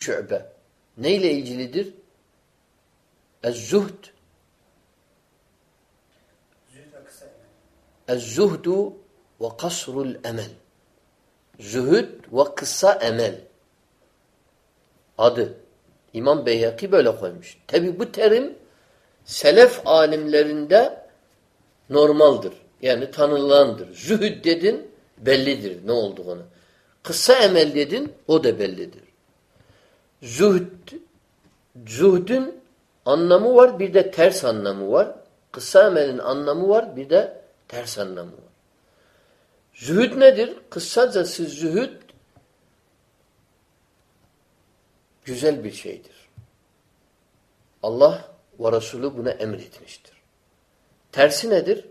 şü'be. Neyle ilgilidir? Ez-zuhd. Ez-zuhdu ve kasrul emel. Zühd ve kısa emel. Adı. İmam Beyhaki böyle koymuş. Tabi bu terim selef alimlerinde normaldir. Yani tanılandır. Zühd dedin bellidir ne olduğunu. Kısa emel dedin o da bellidir. Zuhd, zuhdün anlamı var bir de ters anlamı var. Kısa emelin anlamı var bir de ters anlamı var. Zühd nedir? Kısacası zühd güzel bir şeydir. Allah ve Resulü buna emretmiştir. Tersi nedir?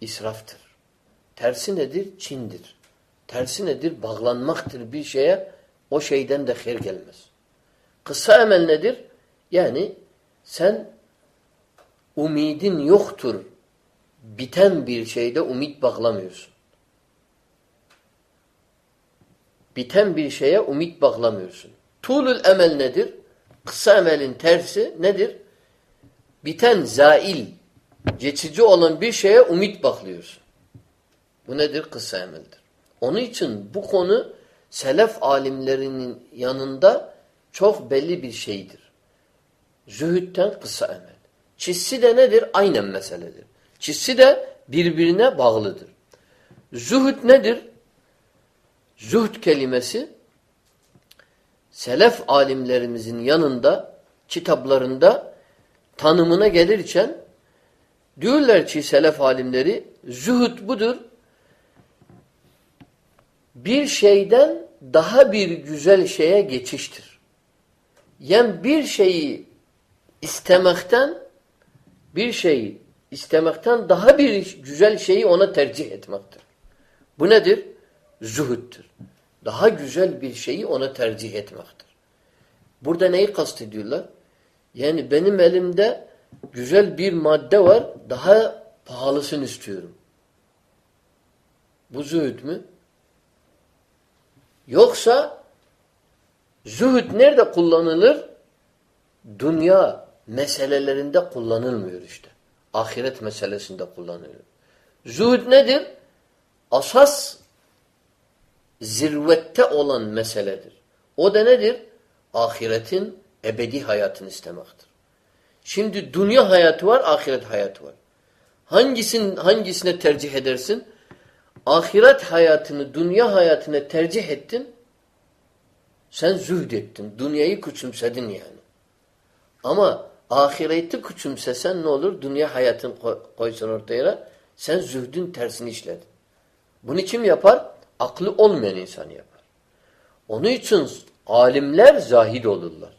İsraftır. Tersi nedir? Çindir. Tersi nedir? Bağlanmaktır bir şeye. O şeyden de her gelmez. Kısa emel nedir? Yani sen umidin yoktur. Biten bir şeyde umit bağlamıyorsun. Biten bir şeye umit bağlamıyorsun. Tulul emel nedir? Kısa emelin tersi nedir? Biten zail, geçici olan bir şeye umit bağlıyorsun. Bu nedir? Kısa emeldir. Onun için bu konu selef alimlerinin yanında çok belli bir şeydir. Zühütten kısa emel. Çizsi de nedir? Aynen meseledir. Çizsi de birbirine bağlıdır. Zühd nedir? Zühd kelimesi selef alimlerimizin yanında kitaplarında tanımına gelirken diyorlar ki selef alimleri zühd budur. Bir şeyden daha bir güzel şeye geçiştir. Yani bir şeyi istemekten bir şeyi istemekten daha bir güzel şeyi ona tercih etmektir. Bu nedir? Zuhuttur. Daha güzel bir şeyi ona tercih etmektir. Burada neyi kastediyorlar? Yani benim elimde güzel bir madde var, daha pahalısını istiyorum. Bu zühd mü? Yoksa zühd nerede kullanılır? Dünya meselelerinde kullanılmıyor işte. Ahiret meselesinde kullanılıyor. Zühd nedir? Asas zirvette olan meseledir. O da nedir? Ahiretin ebedi hayatını istemektir. Şimdi dünya hayatı var, ahiret hayatı var. Hangisin, hangisine tercih edersin? Ahiret hayatını dünya hayatına tercih ettin. Sen zühd ettin. Dünyayı küçümsedin yani. Ama ahireti küçümsesen ne olur? Dünya hayatını koysan ortaya. Sen zühdün tersini işledin. Bunu kim yapar? Aklı olmayan insan yapar. Onun için alimler zahid olurlar.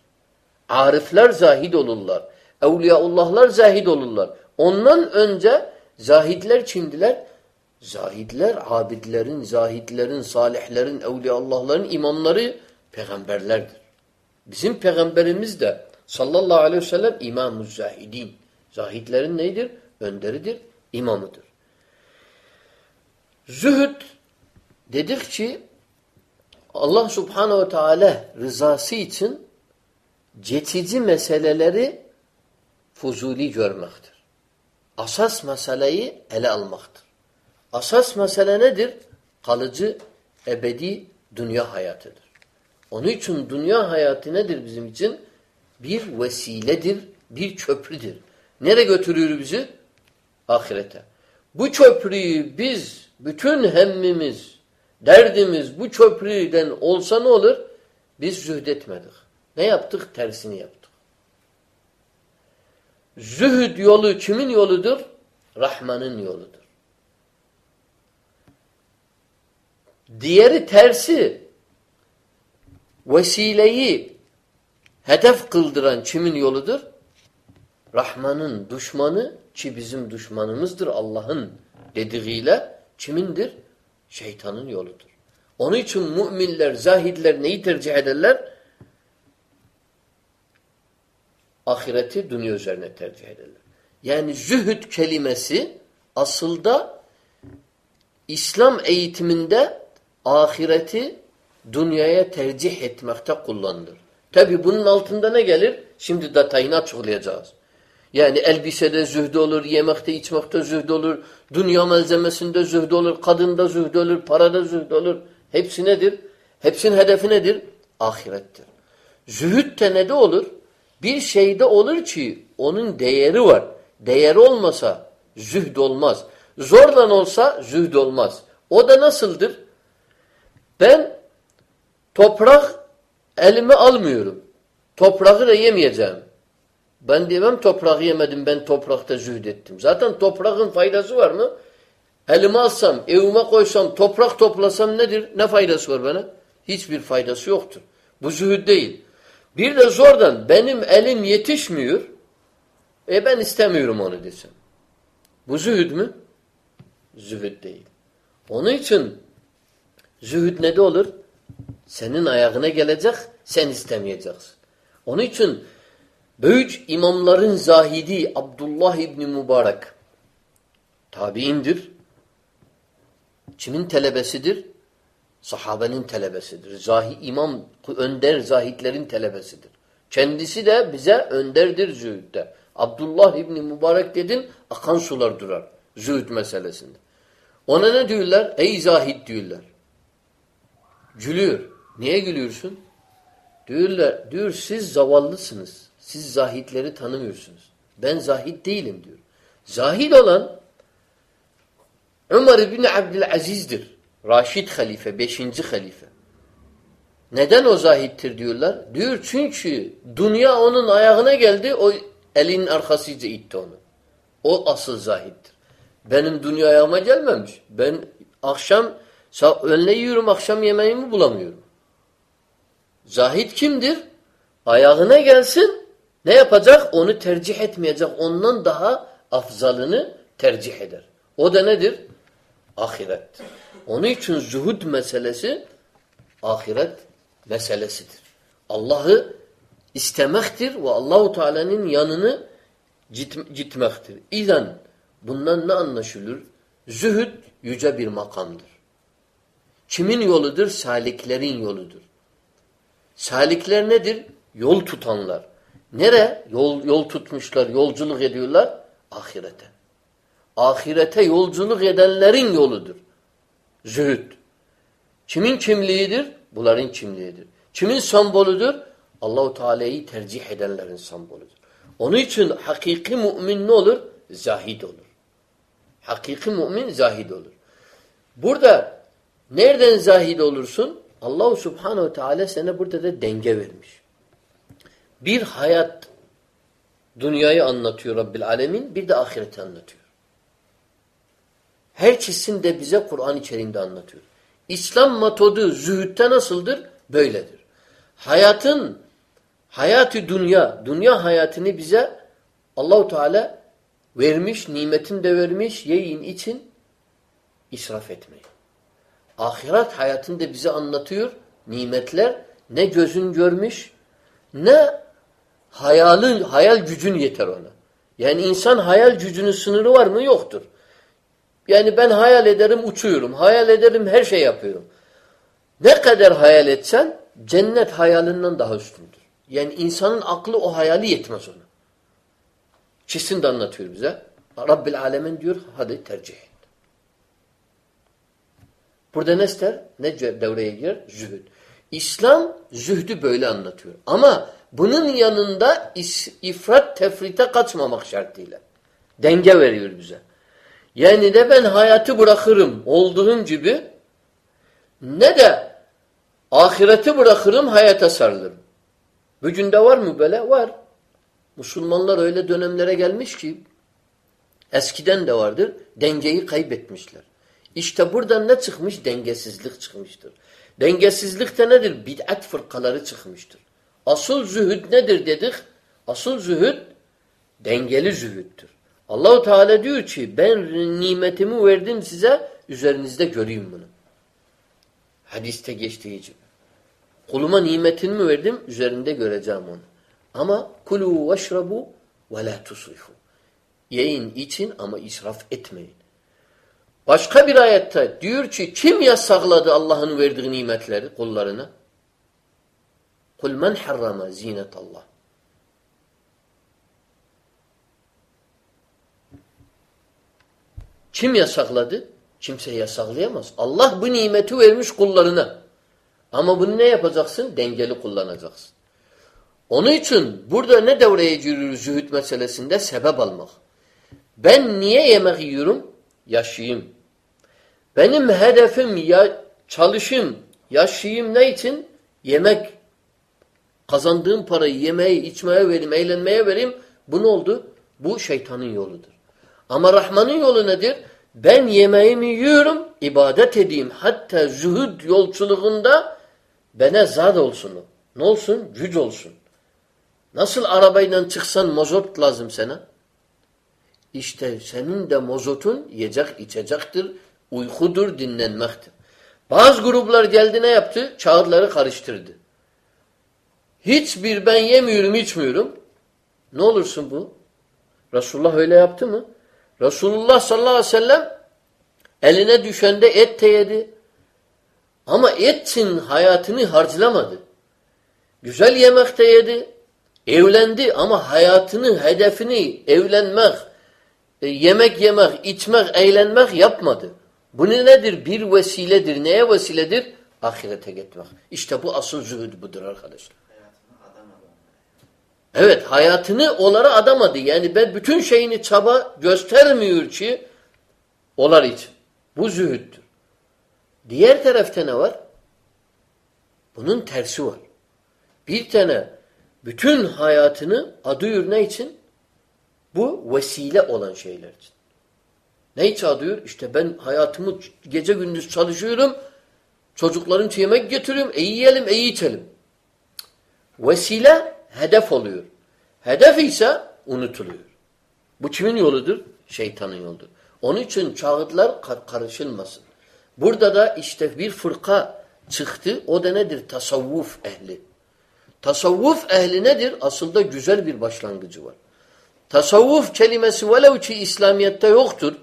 Arifler zahid olurlar. Evliyaullahlar zahid olurlar. Ondan önce zahidler kimdiler? Zahidler, abidlerin, zahidlerin, salihlerin, evliyaullahların imamları peygamberlerdir. Bizim peygamberimiz de sallallahu aleyhi ve sellem imam zahidin. Zahidlerin neydir? Önderidir, imamıdır. Zühd dedik ki Allah subhanehu ve teala rızası için geçici meseleleri fuzuli görmektir. Asas meseleyi ele almaktır. Asas mesele nedir? Kalıcı, ebedi dünya hayatıdır. Onun için dünya hayatı nedir bizim için? Bir vesiledir, bir köprüdür. Nereye götürüyor bizi? Ahirete. Bu köprüyü biz, bütün hemmimiz, derdimiz bu köprüden olsa ne olur? Biz zühdetmedik. Ne yaptık? Tersini yaptık. Zühd yolu kimin yoludur? Rahman'ın yoludur. Diğeri tersi vesileyi hedef kıldıran kimin yoludur? Rahman'ın düşmanı ki bizim düşmanımızdır Allah'ın dediğiyle kimindir? Şeytanın yoludur. Onun için müminler, zahidler neyi tercih ederler? Ahireti dünya üzerine tercih ederler. Yani zühd kelimesi aslında İslam eğitiminde ahireti dünyaya tercih etmekte kullanılır. Tabi bunun altında ne gelir? Şimdi detayını açıklayacağız. Yani elbisede zühd olur, yemekte içmekte zühd olur, dünya malzemesinde zühd olur, kadında zühd olur, parada zühd olur. Hepsi nedir? Hepsinin hedefi nedir? Ahirettir. Zühd de ne de olur? Bir şeyde olur ki onun değeri var. Değeri olmasa zühd olmaz. Zorlan olsa zühd olmaz. O da nasıldır? Ben toprak elime almıyorum. Toprağı da yemeyeceğim. Ben diyemem toprağı yemedim ben toprakta zühd ettim. Zaten toprağın faydası var mı? Elime alsam, evime koysam, toprak toplasam nedir? Ne faydası var bana? Hiçbir faydası yoktur. Bu zühd değil. Bir de zordan benim elim yetişmiyor. E ben istemiyorum onu desem. Bu zühd mü? Zühd değil. Onun için zühd ne de olur? Senin ayağına gelecek, sen istemeyeceksin. Onun için büyük imamların zahidi Abdullah İbni Mübarek tabiindir. Kimin telebesidir? Sahabenin telebesidir. Zahi, imam, önder zahitlerin telebesidir. Kendisi de bize önderdir zühdde. Abdullah İbni Mübarek dedin, akan sular durar. Zühd meselesinde. Ona ne diyorlar? Ey zahid diyorlar. Gülüyor. Niye gülüyorsun? Diyorlar, diyor siz zavallısınız. Siz zahitleri tanımıyorsunuz. Ben zahid değilim diyor. Zahid olan Ömer bin Abdülaziz'dir. Raşid halife, beşinci halife. Neden o zahittir diyorlar? Diyor çünkü dünya onun ayağına geldi, o elinin arkasıca itti onu. O asıl zahittir. Benim dünya ayağıma gelmemiş. Ben akşam önle yiyorum, akşam yemeğimi bulamıyorum. Zahid kimdir? Ayağına gelsin, ne yapacak? Onu tercih etmeyecek. Ondan daha afzalını tercih eder. O da nedir? Ahirettir. Onun için zuhud meselesi ahiret meselesidir. Allah'ı istemektir ve Allahu Teala'nın yanını gitmektir. İzen bundan ne anlaşılır? Zühd yüce bir makamdır. Kimin yoludur? Saliklerin yoludur. Salikler nedir? Yol tutanlar. Nere? Yol, yol tutmuşlar, yolculuk ediyorlar? Ahirete. Ahirete yolculuk edenlerin yoludur. Zühd. Kimin kimliğidir? Bunların kimliğidir. Kimin semboludur? Allahu Teala'yı tercih edenlerin semboludur. Onun için hakiki mümin ne olur? Zahid olur. Hakiki mümin zahid olur. Burada nereden zahid olursun? Allahu Subhanahu Teala sana burada da denge vermiş. Bir hayat dünyayı anlatıyor Rabbil Alemin, bir de ahireti anlatıyor. Her çizsin de bize Kur'an içeriğinde anlatıyor. İslam metodu zühütte nasıldır? Böyledir. Hayatın, hayatı dünya, dünya hayatını bize Allahu Teala vermiş, nimetin de vermiş, yiyin için israf etmeyin. Ahiret hayatında bize anlatıyor nimetler ne gözün görmüş ne hayalın hayal gücün yeter ona. Yani insan hayal gücünün sınırı var mı? Yoktur. Yani ben hayal ederim uçuyorum. Hayal ederim her şey yapıyorum. Ne kadar hayal etsen cennet hayalinden daha üstündür. Yani insanın aklı o hayali yetmez ona. Kesin de anlatıyor bize. Rabbil Alemin diyor hadi tercih. Burada ne ister? Ne devreye girer? Zühd. İslam zühdü böyle anlatıyor. Ama bunun yanında ifrat tefrite kaçmamak şartıyla. Denge veriyor bize. Yani de ben hayatı bırakırım olduğum gibi ne de ahireti bırakırım hayata sarılırım. Bugün de var mı böyle? Var. Müslümanlar öyle dönemlere gelmiş ki eskiden de vardır. Dengeyi kaybetmişler. İşte buradan ne çıkmış? Dengesizlik çıkmıştır. Dengesizlik de nedir? Bid'at fırkaları çıkmıştır. Asıl zühd nedir dedik? Asıl zühd dengeli zühüttür. Allahu Teala diyor ki ben nimetimi verdim size üzerinizde göreyim bunu. Hadiste geçtiği gibi. Kuluma nimetimi verdim üzerinde göreceğim onu. Ama kulu veşrabu ve la tusrifu. Yiyin için ama israf etmeyin. Başka bir ayette diyor ki kim yasakladı Allah'ın verdiği nimetleri kullarına? Kul men harrama zinetallah. Kim yasakladı? Kimse yasaklayamaz. Allah bu nimeti vermiş kullarına. Ama bunu ne yapacaksın? Dengeli kullanacaksın. Onun için burada ne devreye giriyor zühd meselesinde? Sebep almak. Ben niye yemek yiyorum? Yaşayayım. Benim hedefim ya çalışayım, yaşayayım ne için? Yemek. Kazandığım parayı yemeği, içmeye vereyim, eğlenmeye vereyim. Bu ne oldu? Bu şeytanın yoludur. Ama Rahman'ın yolu nedir? Ben yemeğimi yiyorum, ibadet edeyim. Hatta zühud yolculuğunda bana zat olsun. Ne olsun? Güç olsun. Nasıl arabayla çıksan mazot lazım sana? İşte senin de mazotun yiyecek içecektir, uykudur, dinlenmektir. Bazı gruplar geldi ne yaptı? Çağırları karıştırdı. Hiçbir ben yemiyorum, içmiyorum. Ne olursun bu? Resulullah öyle yaptı mı? Resulullah sallallahu aleyhi ve sellem eline düşende et de yedi. Ama etin hayatını harclamadı. Güzel yemek de yedi. Evlendi ama hayatını, hedefini evlenmek, e, yemek yemek, içmek, eğlenmek yapmadı. Bu nedir? Bir vesiledir. Neye vesiledir? Ahirete gitmek. İşte bu asıl zühd budur arkadaşlar. Evet hayatını onlara adamadı. Yani ben bütün şeyini çaba göstermiyor ki onlar için. Bu zühüttür. Diğer tarafta ne var? Bunun tersi var. Bir tane bütün hayatını adıyor ne için? Bu vesile olan şeyler için. Ne için adıyor? İşte ben hayatımı gece gündüz çalışıyorum. Çocuklarım için yemek getiriyorum. E yiyelim, e içelim. Vesile hedef oluyor. Hedef ise unutuluyor. Bu kimin yoludur? Şeytanın yoludur. Onun için çağıtlar kar karışılmasın. Burada da işte bir fırka çıktı. O da nedir? Tasavvuf ehli. Tasavvuf ehli nedir? Aslında güzel bir başlangıcı var. Tasavvuf kelimesi velev ki İslamiyet'te yoktur.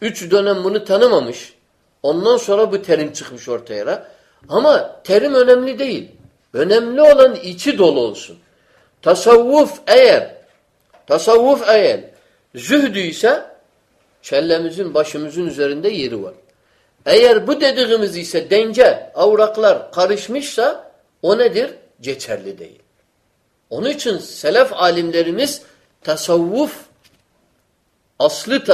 Üç dönem bunu tanımamış. Ondan sonra bu terim çıkmış ortaya. Ama terim önemli değil. Önemli olan içi dolu olsun. Tasavvuf eğer tasavvuf eğer zühdü ise kellemizin başımızın üzerinde yeri var. Eğer bu dediğimiz ise denge, avraklar karışmışsa o nedir? Geçerli değil. Onun için selef alimlerimiz tasavvuf aslı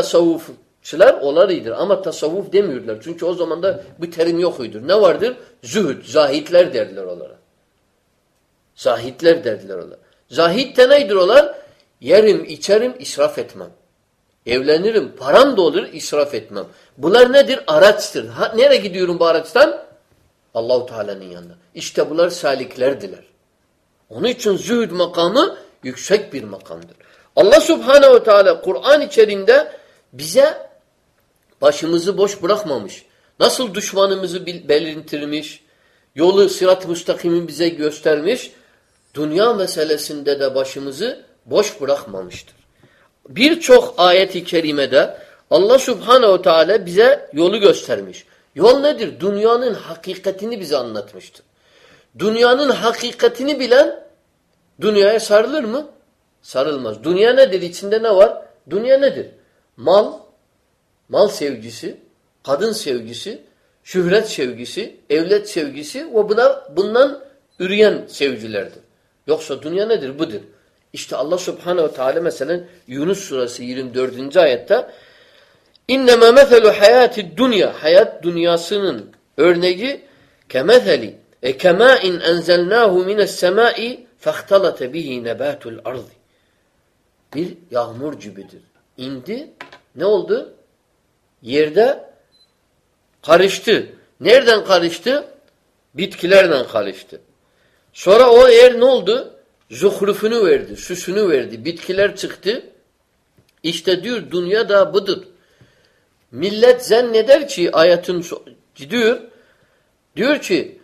tasavvufçılar olarıdır ama tasavvuf demiyorlar. Çünkü o zaman da bu terim yokuydur. Ne vardır? Zühd, zahitler derler onlara. Zahitler derler onlara. Zahit de neydir onlar? Yerim, içerim, israf etmem. Evlenirim, param da olur, israf etmem. Bunlar nedir? Araçtır. Ha, nereye gidiyorum bu araçtan? Allahu Teala'nın yanına. İşte bunlar saliklerdiler. Onun için zühd makamı yüksek bir makamdır. Allah Subhanahu ve Teala Kur'an içerisinde bize başımızı boş bırakmamış. Nasıl düşmanımızı belirtirmiş, yolu sırat-ı müstakimi bize göstermiş, dünya meselesinde de başımızı boş bırakmamıştır. Birçok ayet-i kerimede Allah subhanehu teala bize yolu göstermiş. Yol nedir? Dünyanın hakikatini bize anlatmıştır. Dünyanın hakikatini bilen dünyaya sarılır mı? Sarılmaz. Dünya nedir? İçinde ne var? Dünya nedir? Mal, mal sevgisi, kadın sevgisi, şöhret sevgisi, evlet sevgisi ve buna bundan üreyen sevgilerdir. Yoksa dünya nedir? Budur. İşte Allah subhanehu ve teala mesela Yunus suresi 24. ayette İnnemâ methelu hayâti dünya hayat dünyasının örneği kemetheli e kemâin enzelnâhu mines semâi fehtalate bihi nebâtul ardı bir yağmur gibidir. İndi ne oldu? Yerde karıştı. Nereden karıştı? Bitkilerden karıştı. Sonra o yer ne oldu? Zuhrufunu verdi, süsünü verdi. Bitkiler çıktı. İşte diyor dünya da budur. Millet zanneder ki ayetin diyor diyor ki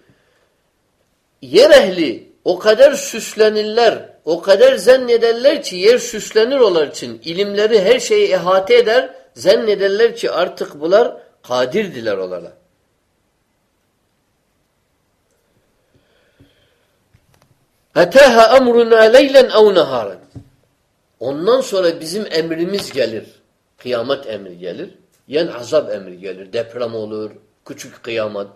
yer ehli o kadar süslenirler, o kadar zannederler ki yer süslenir onlar için. ilimleri her şeyi ihate eder, zannederler ki artık bunlar kadirdiler onlara. Eteha emruna leylen ev neharen. Ondan sonra bizim emrimiz gelir. Kıyamet emri gelir. Yen azap emri gelir. Deprem olur. Küçük kıyamet.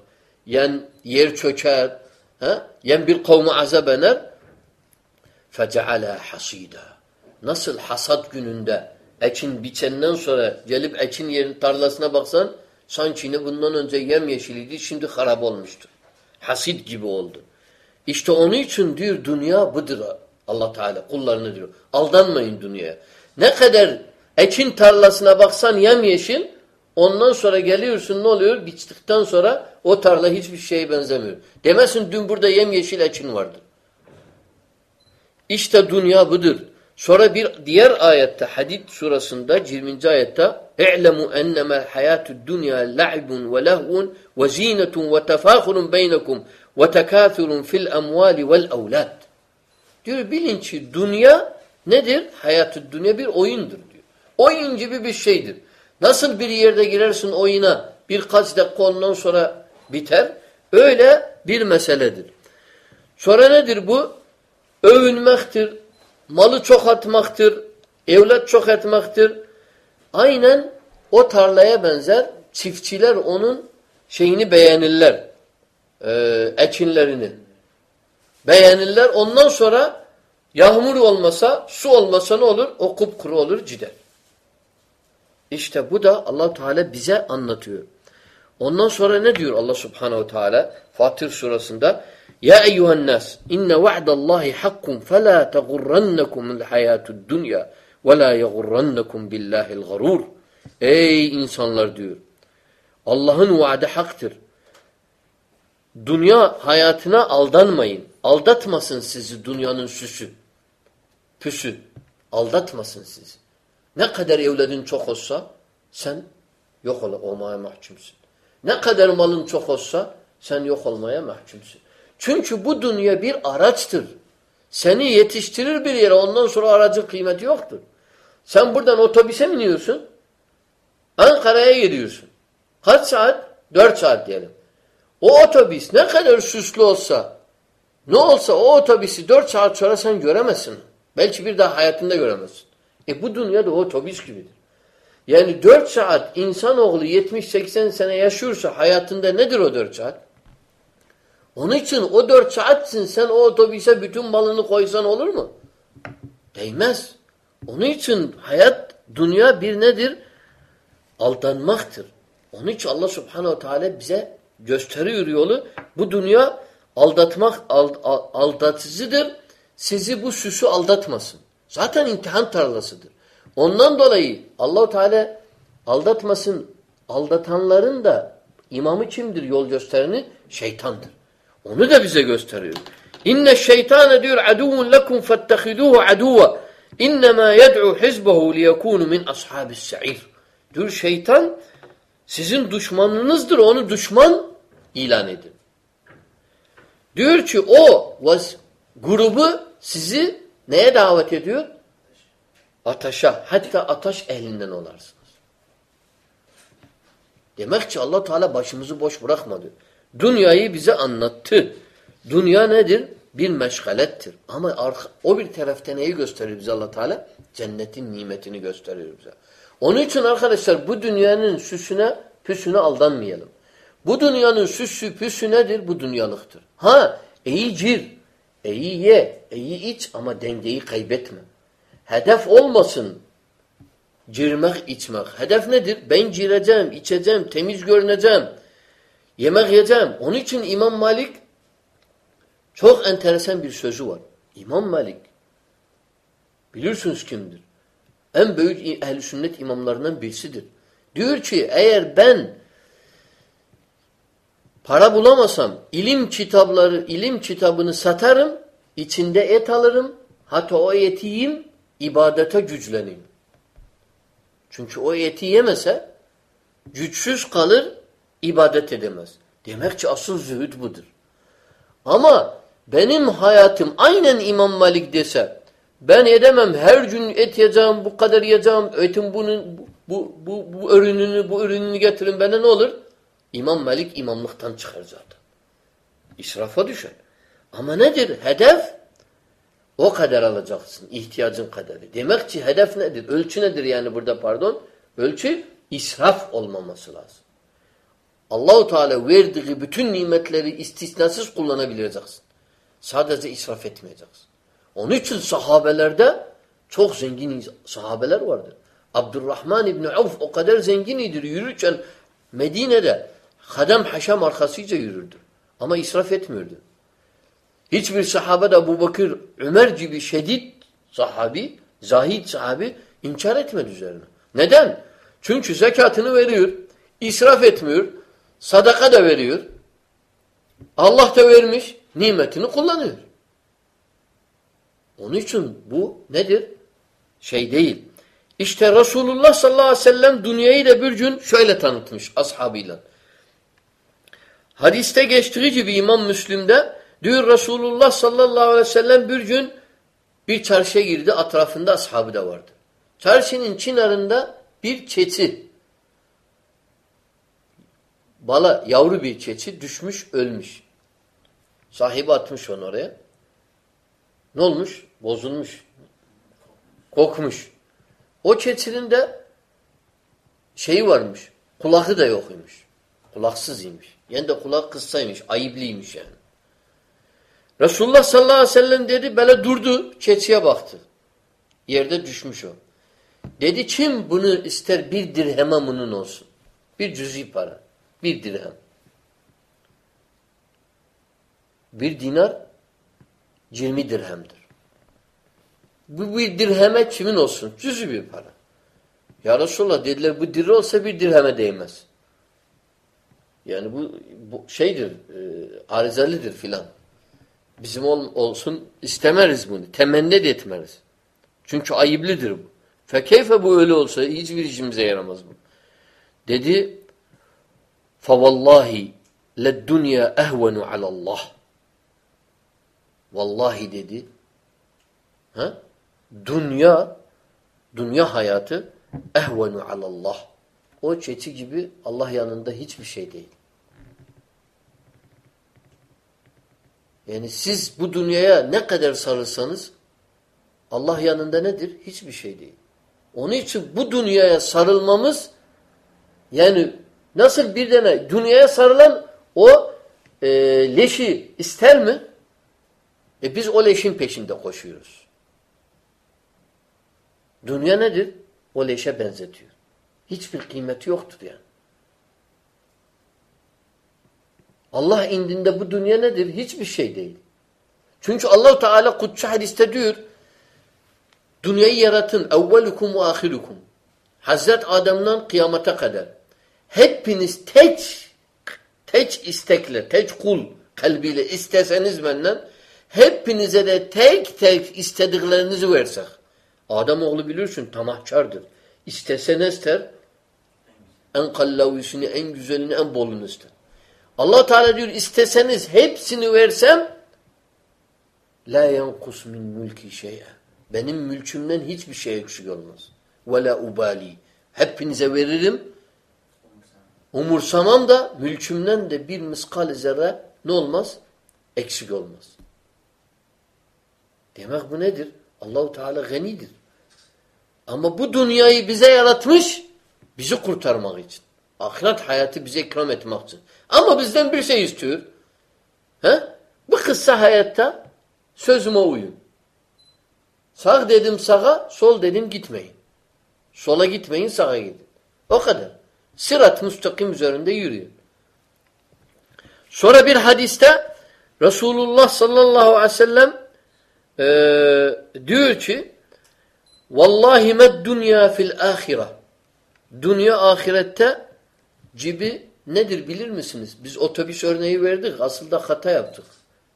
Yen yer çöker. Ha? Yen bir kavme azap ener. فَجَعَلَا حَصِيدًا Nasıl hasat gününde ekin biçenden sonra gelip ekin yerin tarlasına baksan sanki ne bundan önce yem yeşiliydi şimdi harap olmuştur. Hasid gibi oldu. İşte onun için diyor dünya budur Allah Teala kullarını diyor. Aldanmayın dünyaya. Ne kadar ekin tarlasına baksan yem yeşil ondan sonra geliyorsun ne oluyor? Biçtikten sonra o tarla hiçbir şeye benzemiyor. Demesin dün burada yem yeşil ekin vardı. İşte dünya budur. Sonra bir diğer ayette Hadid surasında 20. ayette "İ'lemu ennemel hayatud dunya la'ibun ve lehvun ve zinetun ve tefahurun beynekum ve tekâthurun fil emvali vel evlad." Diyor bilin ki dünya nedir? Hayatı dünya bir oyundur diyor. Oyun gibi bir şeydir. Nasıl bir yerde girersin oyuna birkaç dakika ondan sonra biter. Öyle bir meseledir. Sonra nedir bu? Övünmektir. Malı çok atmaktır. Evlat çok etmektir. Aynen o tarlaya benzer çiftçiler onun şeyini beğenirler. E, ekinlerini. Beğenirler. Ondan sonra yağmur olmasa, su olmasa ne olur? O kupkuru olur gider. İşte bu da allah Teala bize anlatıyor. Ondan sonra ne diyor Allah Subhanahu Teala Fatır surasında? Ya eyyuhen nas inne va'dallahi hakkun fela tegurrannekumul hayatud dunya ve la yegurrannekum billahil garur. Ey insanlar diyor. Allah'ın vaadi haktır. Dünya hayatına aldanmayın. Aldatmasın sizi dünyanın süsü. Püsü. Aldatmasın sizi. Ne kadar evladın çok olsa sen yok olmaya mahkumsun. Ne kadar malın çok olsa sen yok olmaya mahkumsun. Çünkü bu dünya bir araçtır. Seni yetiştirir bir yere ondan sonra aracın kıymeti yoktur. Sen buradan otobüse biniyorsun. Ankara'ya gidiyorsun. Kaç saat? Dört saat diyelim. O otobüs ne kadar süslü olsa ne olsa o otobüsü dört saat sonra sen göremezsin. Belki bir daha hayatında göremezsin. E bu dünyada o otobüs gibidir. Yani dört saat insanoğlu 70-80 sene yaşıyorsa hayatında nedir o dört saat? Onun için o dört saatsin sen o otobüse bütün malını koysan olur mu? Değmez. Onun için hayat, dünya bir nedir? Aldanmaktır. Onun için Allah subhanehu teala bize gösteriyor yolu. Bu dünya aldatmak, aldatıcıdır. Sizi bu süsü aldatmasın. Zaten imtihan tarlasıdır. Ondan dolayı Allahu Teala aldatmasın. Aldatanların da imamı kimdir yol göstereni? Şeytandır. Onu da bize gösteriyor. İnne şeytane diyor aduvun lekum fettehiduhu aduva. İnnemâ yed'u hizbehu liyekûnu min ashabis sa'ir. Diyor şeytan sizin düşmanınızdır. Onu düşman ilan edin. Diyor ki o was, grubu sizi neye davet ediyor? Ataşa. Hatta ataş ehlinden olarsınız. Demek ki allah Teala başımızı boş bırakmadı. Dünyayı bize anlattı. Dünya nedir? Bir meşgalettir. Ama o bir tarafta neyi gösteriyor bize allah Teala? Cennetin nimetini gösteriyor bize. Onun için arkadaşlar bu dünyanın süsüne, püsüne aldanmayalım. Bu dünyanın süsü, püsü nedir? Bu dünyalıktır. Ha, iyi cir, iyi ye, iyi iç ama dengeyi kaybetme. Hedef olmasın cirmek, içmek. Hedef nedir? Ben cireceğim, içeceğim, temiz görüneceğim. Yemek yiyeceğim. Onun için İmam Malik çok enteresan bir sözü var. İmam Malik bilirsiniz kimdir? En büyük ehl sünnet imamlarından birisidir. Diyor ki eğer ben para bulamasam ilim kitapları, ilim kitabını satarım, içinde et alırım, hatta o eti yiyeyim, ibadete güçleneyim. Çünkü o eti yemese güçsüz kalır, ibadet edemez. Demek ki asıl zühd budur. Ama benim hayatım aynen İmam Malik dese ben edemem her gün et yiyeceğim, bu kadar yiyeceğim, etin bunun bu, bu, bu ürününü, bu ürününü getirin bana ne olur? İmam Malik imamlıktan çıkar zaten. İsrafa düşer. Ama nedir? Hedef O kadar alacaksın. ihtiyacın kadarı. Demek ki hedef nedir? Ölçü nedir yani burada pardon? Ölçü israf olmaması lazım. Allahu Teala verdiği bütün nimetleri istisnasız kullanabileceksin. Sadece israf etmeyeceksin. Onun için sahabelerde çok zengin sahabeler vardır. Abdurrahman İbni Avf o kadar zengin idir. Yürürken Medine'de hadem haşam arkasıca yürürdü. Ama israf etmiyordu. Hiçbir sahabe de Ebu Bakır, Ömer gibi şedid sahabi, zahid sahabi inkar etmedi üzerine. Neden? Çünkü zekatını veriyor, israf etmiyor, sadaka da veriyor. Allah da vermiş, nimetini kullanıyor. Onun için bu nedir? Şey değil. İşte Resulullah sallallahu aleyhi ve sellem dünyayı da bir gün şöyle tanıtmış ashabıyla. Hadiste geçtiği gibi İmam Müslim'de diyor Resulullah sallallahu aleyhi ve sellem bir gün bir çarşıya girdi. Etrafında ashabı da vardı. Çarşının çınarında bir keçi bala yavru bir keçi düşmüş ölmüş. Sahibi atmış onu oraya. Ne olmuş? Bozulmuş. Kokmuş. O keçinin de şeyi varmış. Kulakı da yokmuş. Kulaksızıymış. Yani de kulak kıssaymış. Ayıblıymış yani. Resulullah sallallahu aleyhi ve sellem dedi böyle durdu. Keçiye baktı. Yerde düşmüş o. Dedi kim bunu ister bir dirheme bunun olsun. Bir cüzi para. Bir dirhem. Bir dinar 20 dirhemdir. Bu bir dirheme kimin olsun? Cüzü bir para. Ya Resulallah dediler bu dirhe olsa bir dirheme değmez. Yani bu, bu şeydir, e, arızalidir filan. Bizim ol, olsun istemeriz bunu. Temenni de etmeriz. Çünkü ayıblidir bu. Fekeyfe bu öyle olsa hiçbir işimize yaramaz bu. Dedi فَوَاللّٰهِ لَدُّنْيَا اَهْوَنُ عَلَى اللّٰهِ Vallahi dedi ha? dünya dünya hayatı ehvenu alallah. O çeçi gibi Allah yanında hiçbir şey değil. Yani siz bu dünyaya ne kadar sarılsanız Allah yanında nedir? Hiçbir şey değil. Onun için bu dünyaya sarılmamız yani nasıl bir tane dünyaya sarılan o e, leşi ister mi? E biz o leşin peşinde koşuyoruz. Dünya nedir? O leşe benzetiyor. Hiçbir kıymeti yoktur yani. Allah indinde bu dünya nedir? Hiçbir şey değil. Çünkü Allahu Teala kutsu hadiste diyor dünyayı yaratın evvelukum ve ahirukum. Hazret Adem'den kıyamete kadar hepiniz tek tek istekle, tek kul kalbiyle isteseniz benden hepinize de tek tek istediklerinizi versek. Adam oğlu bilirsin tamahkardır. İstese ne ister? En kallavisini, en güzelini, en bolunu ister. allah Teala diyor isteseniz hepsini versem la yenkus min mulki şey'e. Benim mülkümden hiçbir şey eksik olmaz. Ve la ubali. Hepinize veririm. Umursamam da mülkümden de bir miskal zerre ne olmaz? Eksik olmaz. Demek bu nedir? Allahu Teala ganidir. Ama bu dünyayı bize yaratmış bizi kurtarmak için. Ahiret hayatı bize ikram etmek için. Ama bizden bir şey istiyor. He? Bu kısa hayatta sözüme uyun. Sağ dedim sağa, sol dedim gitmeyin. Sola gitmeyin, sağa gidin. O kadar. Sırat müstakim üzerinde yürüyün. Sonra bir hadiste Resulullah sallallahu aleyhi ve sellem e, diyor ki Vallahi med dünya fil ahire. Dünya ahirette gibi nedir bilir misiniz? Biz otobüs örneği verdik. Aslında hata yaptık.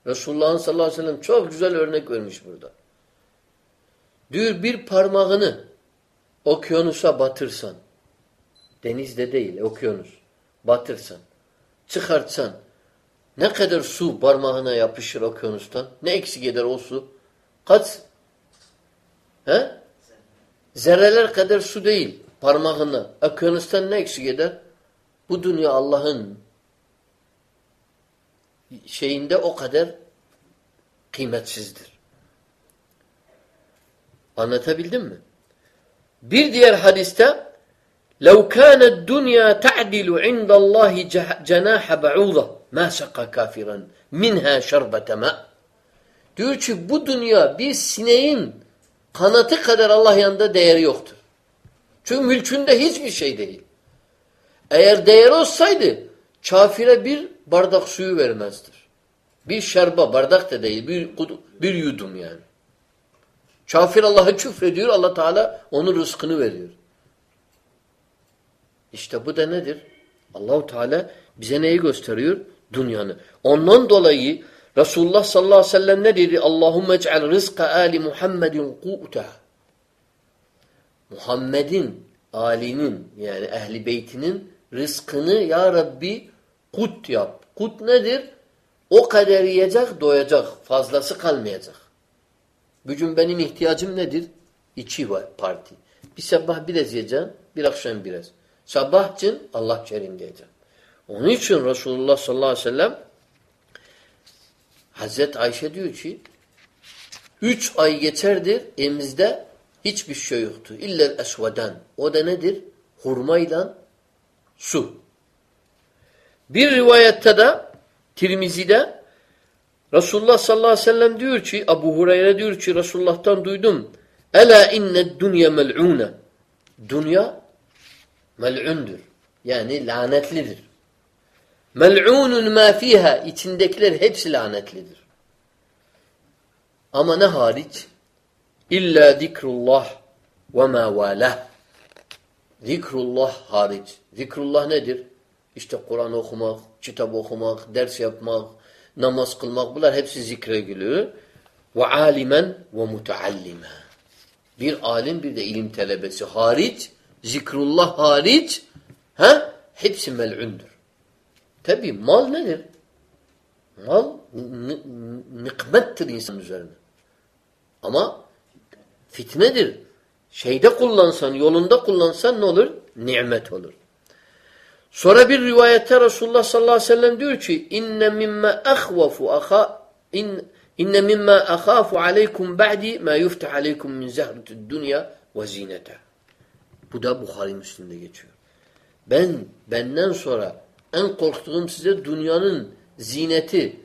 Resulullah sallallahu aleyhi ve sellem çok güzel örnek vermiş burada. Diyor bir parmağını okyanusa batırsan, denizde değil okyanus, batırsan, çıkartsan, ne kadar su parmağına yapışır okyanustan? Ne eksik eder o su? Kaç? He? Zerreler kadar su değil parmağına. Okyanustan ne eksik eder? Bu dünya Allah'ın şeyinde o kadar kıymetsizdir. Anlatabildim mi? Bir diğer hadiste لو كان الدنيا تعدل عند الله جناح بعوضة ما سقى كافرا minha şerbete ma. Diyor ki bu dünya bir sineğin kanatı kadar Allah yanında değeri yoktur. Çünkü mülkünde hiçbir şey değil. Eğer değer olsaydı kafire bir bardak suyu vermezdir. Bir şerba bardak da değil bir, bir yudum yani. Kafir Allah'a küfrediyor Allah Teala onun rızkını veriyor. İşte bu da nedir? Allahu Teala bize neyi gösteriyor? Dünyanı. Ondan dolayı Resulullah sallallahu aleyhi ve sellem ne dedi? Allahümme ec'al rızka ali Muhammedin ku'ta. Muhammed'in, alinin yani ehli beytinin rızkını ya Rabbi kut yap. Kut nedir? O kadar yiyecek, doyacak. Fazlası kalmayacak. Bugün benim ihtiyacım nedir? İki var parti. Bir sabah biraz yiyeceğim, bir akşam biraz. Sabah için Allah diyeceğim. Onun için Resulullah sallallahu aleyhi ve sellem Hazreti Ayşe diyor ki üç ay geçerdir evimizde hiçbir şey yoktu. İller esveden. O da nedir? Hurmayla su. Bir rivayette de Tirmizi'de Resulullah sallallahu aleyhi ve sellem diyor ki Abu Hureyre diyor ki Resulullah'tan duydum. Ela inne dünya mel'une. Dünya mel'undur. Yani lanetlidir. Mel'unun ma fiha. İçindekiler hepsi lanetlidir. Ama ne hariç? İlla zikrullah ve ma valah. Zikrullah hariç. Zikrullah nedir? İşte Kur'an okumak, kitap okumak, ders yapmak, namaz kılmak bunlar hepsi zikre geliyor. Ve alimen ve muteallime. Bir alim bir de ilim talebesi hariç, zikrullah hariç ha hepsi mel'undur. Tabi mal nedir? Mal nikmettir insan üzerine. Ama fitnedir. Şeyde kullansan, yolunda kullansan ne olur? Nimet olur. Sonra bir rivayette Resulullah sallallahu aleyhi ve sellem diyor ki inne mimma akhwafu aha in inne mimma akhafu aleykum ba'di ma yuftah aleykum min zahretid dunya ve zinete. Bu da Bukhari Müslim'de geçiyor. Ben benden sonra en korktuğum size dünyanın zineti,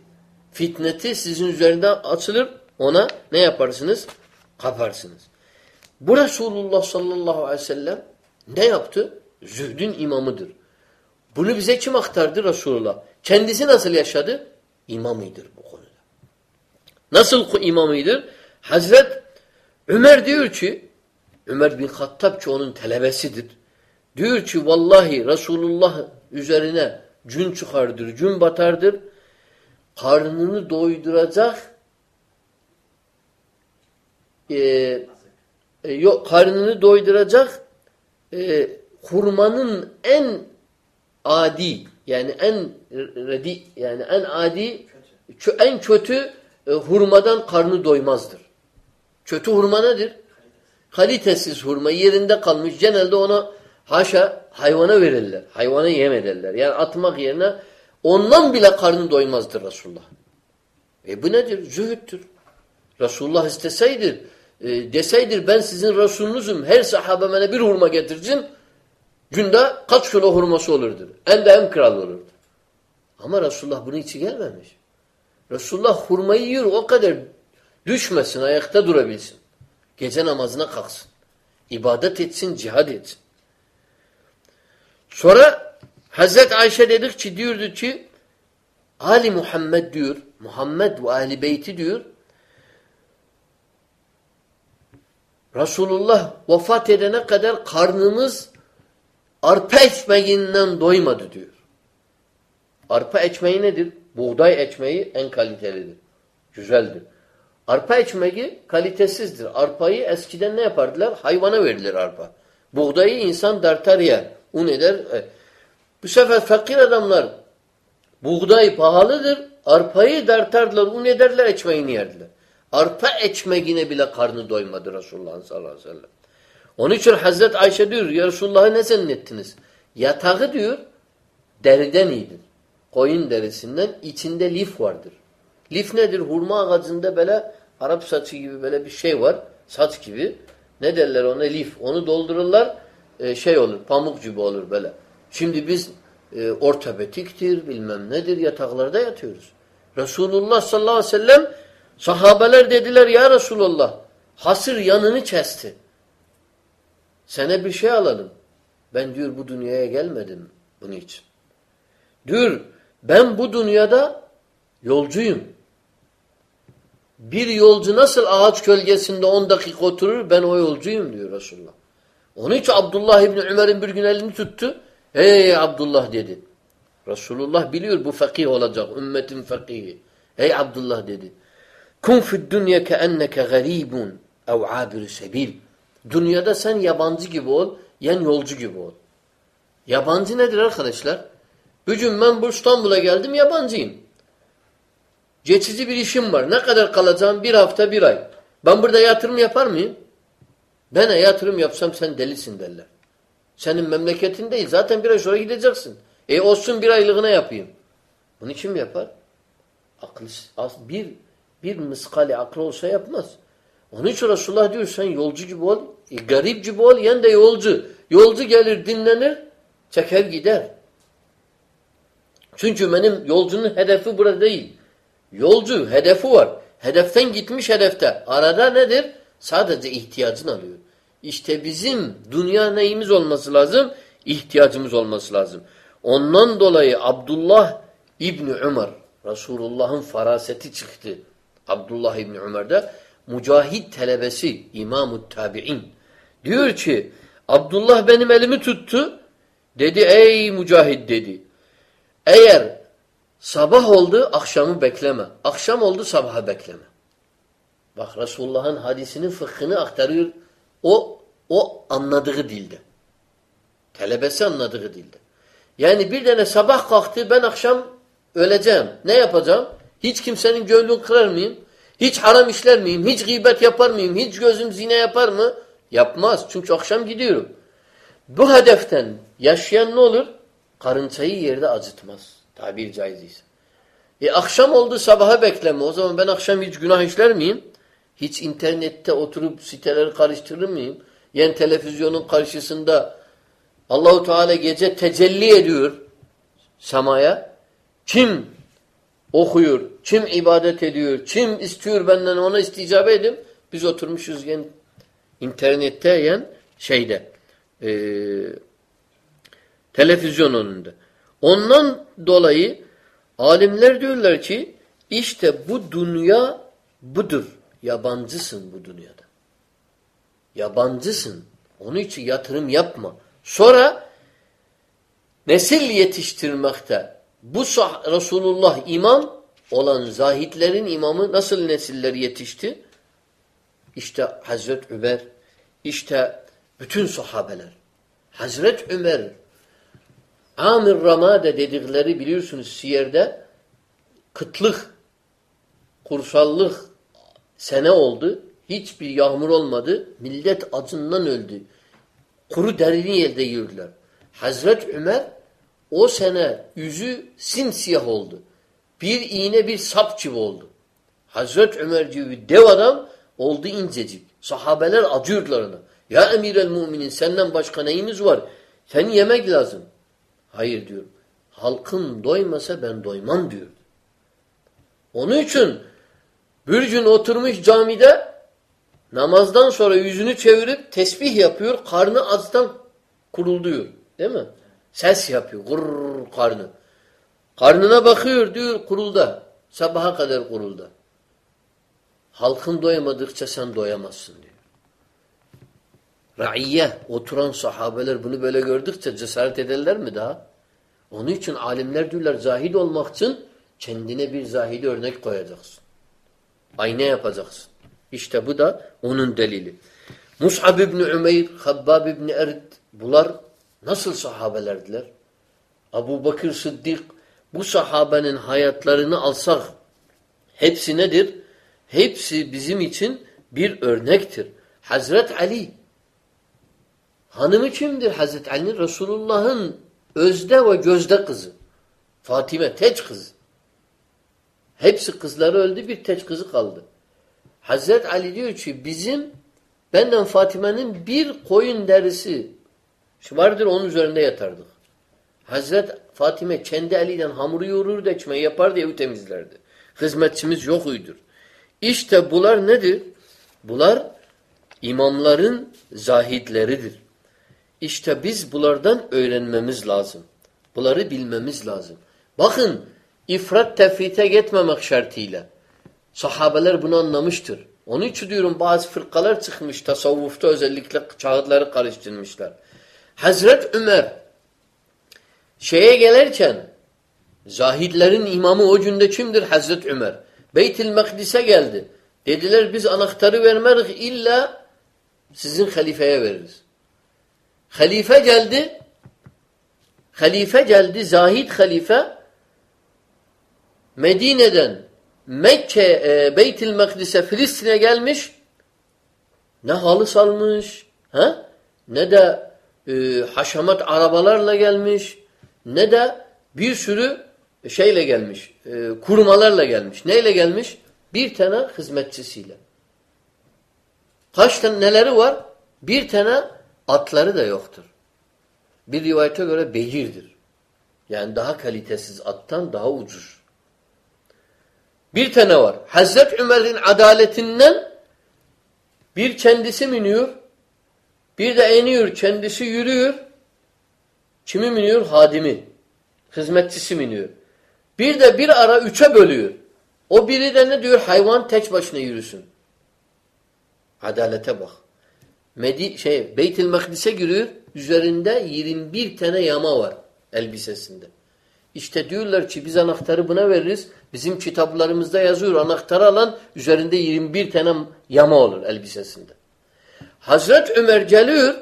fitneti sizin üzerinden açılır. Ona ne yaparsınız? Kaparsınız. Bu Resulullah sallallahu aleyhi ve sellem ne yaptı? Zühdün imamıdır. Bunu bize kim aktardı? Resulullah. Kendisi nasıl yaşadı? İmamıdır bu konuda. Nasıl imamıdır? Hazret Ömer diyor ki Ömer bin Hattab ki onun talebesidir. Diyor ki vallahi Resulullah üzerine gün çıkardır, gün batardır. Karnını doyduracak e, e, yok karnını doyduracak e, hurmanın en adi yani en redi yani en adi kö, en kötü e, hurmadan karnı doymazdır. Kötü hurma nedir? Kalitesiz hurma yerinde kalmış. Genelde ona haşa hayvana verirler. Hayvana yem ederler. Yani atmak yerine ondan bile karnı doymazdır Resulullah. E bu nedir? Zühüttür. Resulullah isteseydir, e, deseydir ben sizin Resulünüzüm, her sahabeme bir hurma getircin, günde kaç kilo hurması olurdur. En de en kral olurdu. Ama Resulullah bunun için gelmemiş. Resulullah hurmayı yiyor o kadar düşmesin, ayakta durabilsin. Gece namazına kalksın. İbadet etsin, cihad etsin. Sonra Hazreti Ayşe dedik ki diyordu ki Ali Muhammed diyor, Muhammed ve Ali Beyti diyor. Resulullah vefat edene kadar karnımız arpa ekmeğinden doymadı diyor. Arpa ekmeği nedir? Buğday ekmeği en kalitelidir. Güzeldir. Arpa ekmeği kalitesizdir. Arpayı eskiden ne yapardılar? Hayvana verilir arpa. Buğdayı insan dartar yer. Un eder. E, bu sefer fakir adamlar buğday pahalıdır. Arpayı dartardılar. Un ederler ekmeğini yerdiler. Arpa ekmeğine bile karnı doymadı Resulullah sallallahu aleyhi ve sellem. Onun için Hazreti Ayşe diyor ya Resulullah'ı ne zannettiniz? Yatağı diyor deriden iyidir. Koyun derisinden içinde lif vardır. Lif nedir? Hurma ağacında böyle Arap saçı gibi böyle bir şey var. Saç gibi. Ne derler ona? Lif. Onu doldururlar. E, şey olur. Pamuk gibi olur böyle. Şimdi biz e, ortopetiktir bilmem nedir yataklarda yatıyoruz. Resulullah sallallahu aleyhi ve sellem sahabeler dediler ya Resulullah hasır yanını kesti. Sana bir şey alalım. Ben diyor bu dünyaya gelmedim bunun için. Diyor ben bu dünyada yolcuyum. Bir yolcu nasıl ağaç gölgesinde 10 dakika oturur ben o yolcuyum diyor Resulullah. Onun için Abdullah İbni Ömer'in bir gün elini tuttu. Ey Abdullah dedi. Resulullah biliyor bu fakih olacak. Ümmetin fakihi. Ey Abdullah dedi. Kun fid dünya keenneke garibun ev abir sebil. Dünyada sen yabancı gibi ol, yen yolcu gibi ol. Yabancı nedir arkadaşlar? Bugün ben bu İstanbul'a geldim yabancıyım. Geçici bir işim var. Ne kadar kalacağım? Bir hafta, bir ay. Ben burada yatırım yapar mıyım? Ben yatırım yapsam sen delisin derler. Senin memleketin değil. Zaten bir ay sonra gideceksin. E olsun bir aylığına yapayım. Bunu kim yapar? Aklı, bir, bir miskali aklı olsa yapmaz. Onun için Resulullah diyor sen yolcu gibi ol, e, garip gibi ol, yen de yolcu. Yolcu gelir dinlenir, çeker gider. Çünkü benim yolcunun hedefi burada değil. Yolcu hedefi var. Hedeften gitmiş hedefte. Arada nedir? Sadece ihtiyacını alıyor. İşte bizim dünya neyimiz olması lazım? İhtiyacımız olması lazım. Ondan dolayı Abdullah İbni Ömer Resulullah'ın faraseti çıktı. Abdullah İbni Ömer'de mücahit telebesi İmam-ı Tabi'in. Diyor ki Abdullah benim elimi tuttu. Dedi ey mücahit dedi. Eğer sabah oldu akşamı bekleme. Akşam oldu sabaha bekleme. Bak Resulullah'ın hadisinin fıkhını aktarıyor. O o anladığı dilde. Telebesi anladığı dilde. Yani bir tane sabah kalktı ben akşam öleceğim. Ne yapacağım? Hiç kimsenin gönlünü kırar mıyım? Hiç haram işler miyim? Hiç gıybet yapar mıyım? Hiç gözüm zine yapar mı? Yapmaz. Çünkü akşam gidiyorum. Bu hedeften yaşayan ne olur? Karınçayı yerde acıtmaz. Tabir caiziyse. E akşam oldu sabaha bekleme. O zaman ben akşam hiç günah işler miyim? Hiç internette oturup siteleri karıştırır mıyım? Yani televizyonun karşısında Allahu Teala gece tecelli ediyor semaya. Kim okuyor, kim ibadet ediyor, kim istiyor benden ona isticabe edin. Biz oturmuşuz yani internette yani şeyde e, televizyon önünde. Ondan dolayı alimler diyorlar ki işte bu dünya budur. Yabancısın bu dünyada. Yabancısın. Onun için yatırım yapma. Sonra nesil yetiştirmekte bu Resulullah imam olan zahitlerin imamı nasıl nesiller yetişti? İşte Hazret Ömer, işte bütün sahabeler. Hazret Ömer, Amir Ramade dedikleri biliyorsunuz Siyer'de kıtlık, kursallık sene oldu. Hiçbir yağmur olmadı. Millet acından öldü. Kuru derini yerde yürüdüler. Hazret Ömer o sene yüzü simsiyah oldu. Bir iğne bir sap gibi oldu. Hazret Ömer gibi dev adam oldu incecik. Sahabeler acıyordular ona. Ya emir el müminin senden başka neyimiz var? Sen yemek lazım. Hayır diyor. Halkın doymasa ben doymam diyor. Onun için bir gün oturmuş camide namazdan sonra yüzünü çevirip tesbih yapıyor. Karnı azdan kurulduyor. Değil mi? Ses yapıyor. Gurr karnı. Karnına bakıyor diyor kurulda. Sabaha kadar kurulda. Halkın doyamadıkça sen doyamazsın diyor. Raiye, oturan sahabeler bunu böyle gördükçe cesaret ederler mi daha? Onun için alimler diyorlar zahid olmak için kendine bir zahidi örnek koyacaksın. Ayna yapacaksın. İşte bu da onun delili. Mus'ab ibn Ümeyr, Habbab ibn Erd bunlar nasıl sahabelerdiler? Abu Bakır Sıddık bu sahabenin hayatlarını alsak hepsi nedir? Hepsi bizim için bir örnektir. Hazret Ali hanımı kimdir Hazret Ali? Resulullah'ın özde ve gözde kızı. Fatime teç kızı. Hepsi kızları öldü bir teç kızı kaldı. Hazret Ali diyor ki bizim benden Fatime'nin bir koyun derisi vardır onun üzerinde yatardık. Hazret Fatime kendi eliyle hamuru yoğururdu, ekmeği yapardı, evi temizlerdi. Hizmetçimiz yok uydur. İşte bunlar nedir? Bunlar imamların zahitleridir. İşte biz bunlardan öğrenmemiz lazım. Bunları bilmemiz lazım. Bakın ifrat tefrite gitmemek şartıyla. Sahabeler bunu anlamıştır. Onun için diyorum bazı fırkalar çıkmış tasavvufta özellikle çağıtları karıştırmışlar. Hazret Ömer şeye gelirken zahidlerin imamı o günde kimdir? Hazret Ömer. Beytil Mekdis'e geldi. Dediler biz anahtarı vermerik illa sizin halifeye veririz. Halife geldi. Halife geldi. Zahid halife Medine'den Mekke, e, Beytil Mekdis'e Filistin'e gelmiş. Ne halı salmış, ha? ne de e, haşamat arabalarla gelmiş, ne de bir sürü şeyle gelmiş, e, kurmalarla gelmiş. Neyle gelmiş? Bir tane hizmetçisiyle. Kaç tane neleri var? Bir tane atları da yoktur. Bir rivayete göre behirdir. Yani daha kalitesiz attan daha ucuz. Bir tane var. Hazret Ömer'in adaletinden bir kendisi biniyor, bir de iniyor, kendisi yürüyor. Kimi biniyor? Hadimi. Hizmetçisi biniyor. Bir de bir ara üçe bölüyor. O biri de ne diyor? Hayvan tek başına yürüsün. Adalete bak. Medi şey Beytül Mekdis'e giriyor. Üzerinde 21 tane yama var elbisesinde. İşte diyorlar ki biz anahtarı buna veririz. Bizim kitaplarımızda yazıyor anahtarı alan üzerinde 21 tane yama olur elbisesinde. Hazret Ömer geliyor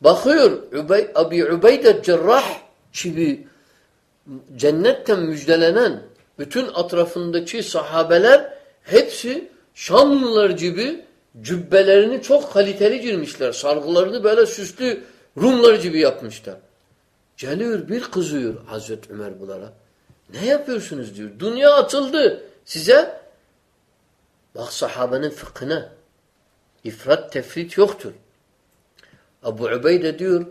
bakıyor Übey, Abi Ubeyde Cerrah gibi cennetten müjdelenen bütün atrafındaki sahabeler hepsi Şamlılar gibi cübbelerini çok kaliteli girmişler. Sargılarını böyle süslü Rumlar gibi yapmışlar. Geliyor bir kızıyor Hazreti Ömer bunlara. Ne yapıyorsunuz diyor. Dünya açıldı size. Bak sahabenin fıkhına. İfrat tefrit yoktur. Abu Ubeyde diyor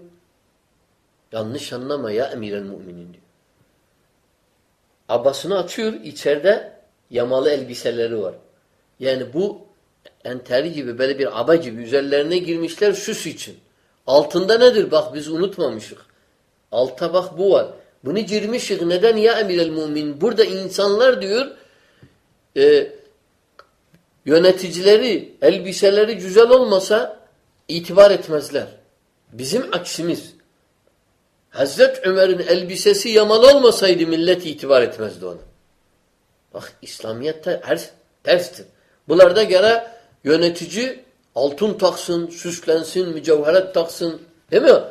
yanlış anlama ya emir müminin diyor. Abasını açıyor içeride yamalı elbiseleri var. Yani bu enteri gibi böyle bir aba gibi üzerlerine girmişler süs için. Altında nedir? Bak biz unutmamışık. Alta bak bu var. Bunu girmişik. Neden ya emirel mümin? Burada insanlar diyor e, yöneticileri, elbiseleri güzel olmasa itibar etmezler. Bizim aksimiz. Hazret Ömer'in elbisesi yamalı olmasaydı millet itibar etmezdi ona. Bak İslamiyet'te her terstir. Bunlarda göre yönetici altın taksın, süslensin, mücevheret taksın. Değil mi?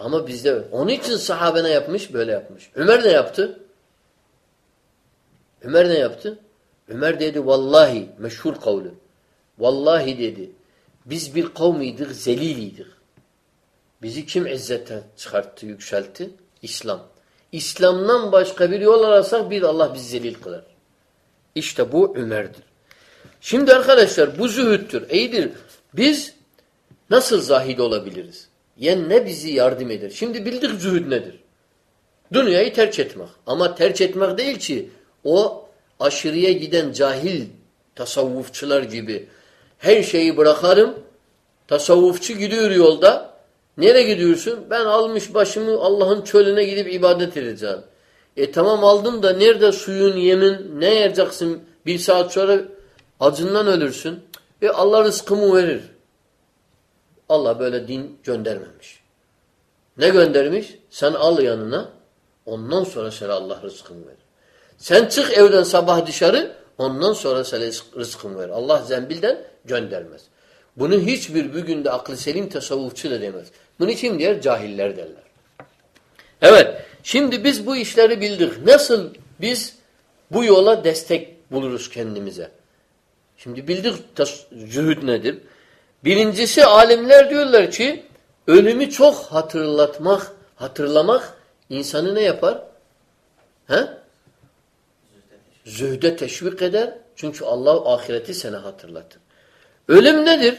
Ama bizde onun için sahabe ne yapmış? Böyle yapmış. Ömer ne yaptı? Ömer ne yaptı? Ömer dedi vallahi meşhur kavlu. Vallahi dedi biz bir kavmiydik, zeliliydik. Bizi kim izzete çıkarttı, yükseltti? İslam. İslam'dan başka bir yol ararsak bir Allah bizi zelil kılar. İşte bu Ömer'dir. Şimdi arkadaşlar bu zühüttür. İyidir. Biz nasıl zahid olabiliriz? Yani ne bizi yardım eder? Şimdi bildik zühd nedir? Dünyayı terk etmek. Ama terk etmek değil ki o aşırıya giden cahil tasavvufçular gibi her şeyi bırakarım. Tasavvufçu gidiyor yolda. Nereye gidiyorsun? Ben almış başımı Allah'ın çölüne gidip ibadet edeceğim. E tamam aldın da nerede suyun, yemin, ne yiyeceksin? Bir saat sonra acından ölürsün. E Allah rızkımı verir. Allah böyle din göndermemiş. Ne göndermiş? Sen al yanına ondan sonra sana Allah rızkını verir. Sen çık evden sabah dışarı ondan sonra sana rızkını verir. Allah zembilden göndermez. Bunu hiçbir bugün de aklı selim tasavvufçu da demez. Bunu kim diyor? Cahiller derler. Evet. Şimdi biz bu işleri bildik. Nasıl biz bu yola destek buluruz kendimize? Şimdi bildik zühd nedir? Birincisi alimler diyorlar ki ölümü çok hatırlatmak, hatırlamak insanı ne yapar? He? Zühde teşvik eder. Çünkü Allah ahireti sana hatırlatır. Ölüm nedir?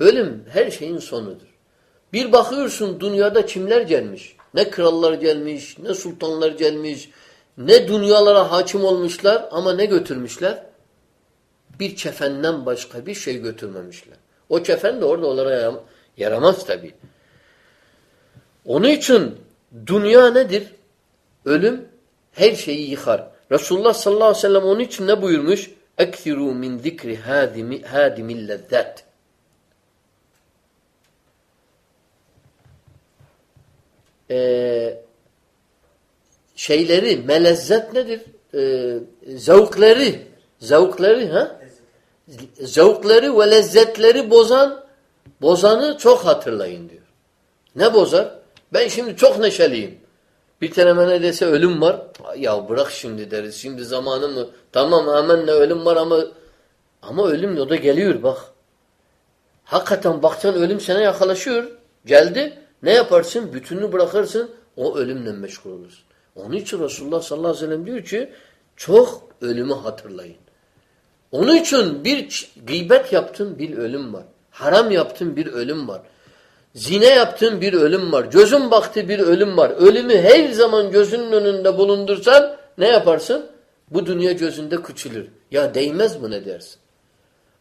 Ölüm her şeyin sonudur. Bir bakıyorsun dünyada kimler gelmiş? Ne krallar gelmiş, ne sultanlar gelmiş, ne dünyalara hakim olmuşlar ama ne götürmüşler? bir kefenden başka bir şey götürmemişler. O kefen de orada onlara yaramaz tabi. Onun için dünya nedir? Ölüm her şeyi yıkar. Resulullah sallallahu aleyhi ve sellem onun için ne buyurmuş? Ekthiru min zikri hadimi, hadimil lezzet. Ee, şeyleri, melezzet nedir? Ee, zevkleri, zevkleri ha? Zevkleri ve lezzetleri bozan, bozanı çok hatırlayın diyor. Ne bozar? Ben şimdi çok neşeliyim. Bir tane bana dese ölüm var. Ya bırak şimdi deriz. Şimdi zamanı mı? Tamam hemen ne ölüm var ama ama ölüm o da geliyor bak. Hakikaten baktan ölüm sana yakalaşıyor. Geldi. Ne yaparsın? Bütününü bırakırsın. O ölümle meşgul olursun. Onun için Resulullah sallallahu aleyhi ve sellem diyor ki çok ölümü hatırlayın. Onun için bir gıybet yaptın bir ölüm var. Haram yaptın bir ölüm var. Zine yaptın bir ölüm var. Gözün baktı bir ölüm var. Ölümü her zaman gözünün önünde bulundursan ne yaparsın? Bu dünya gözünde küçülür. Ya değmez mi ne dersin?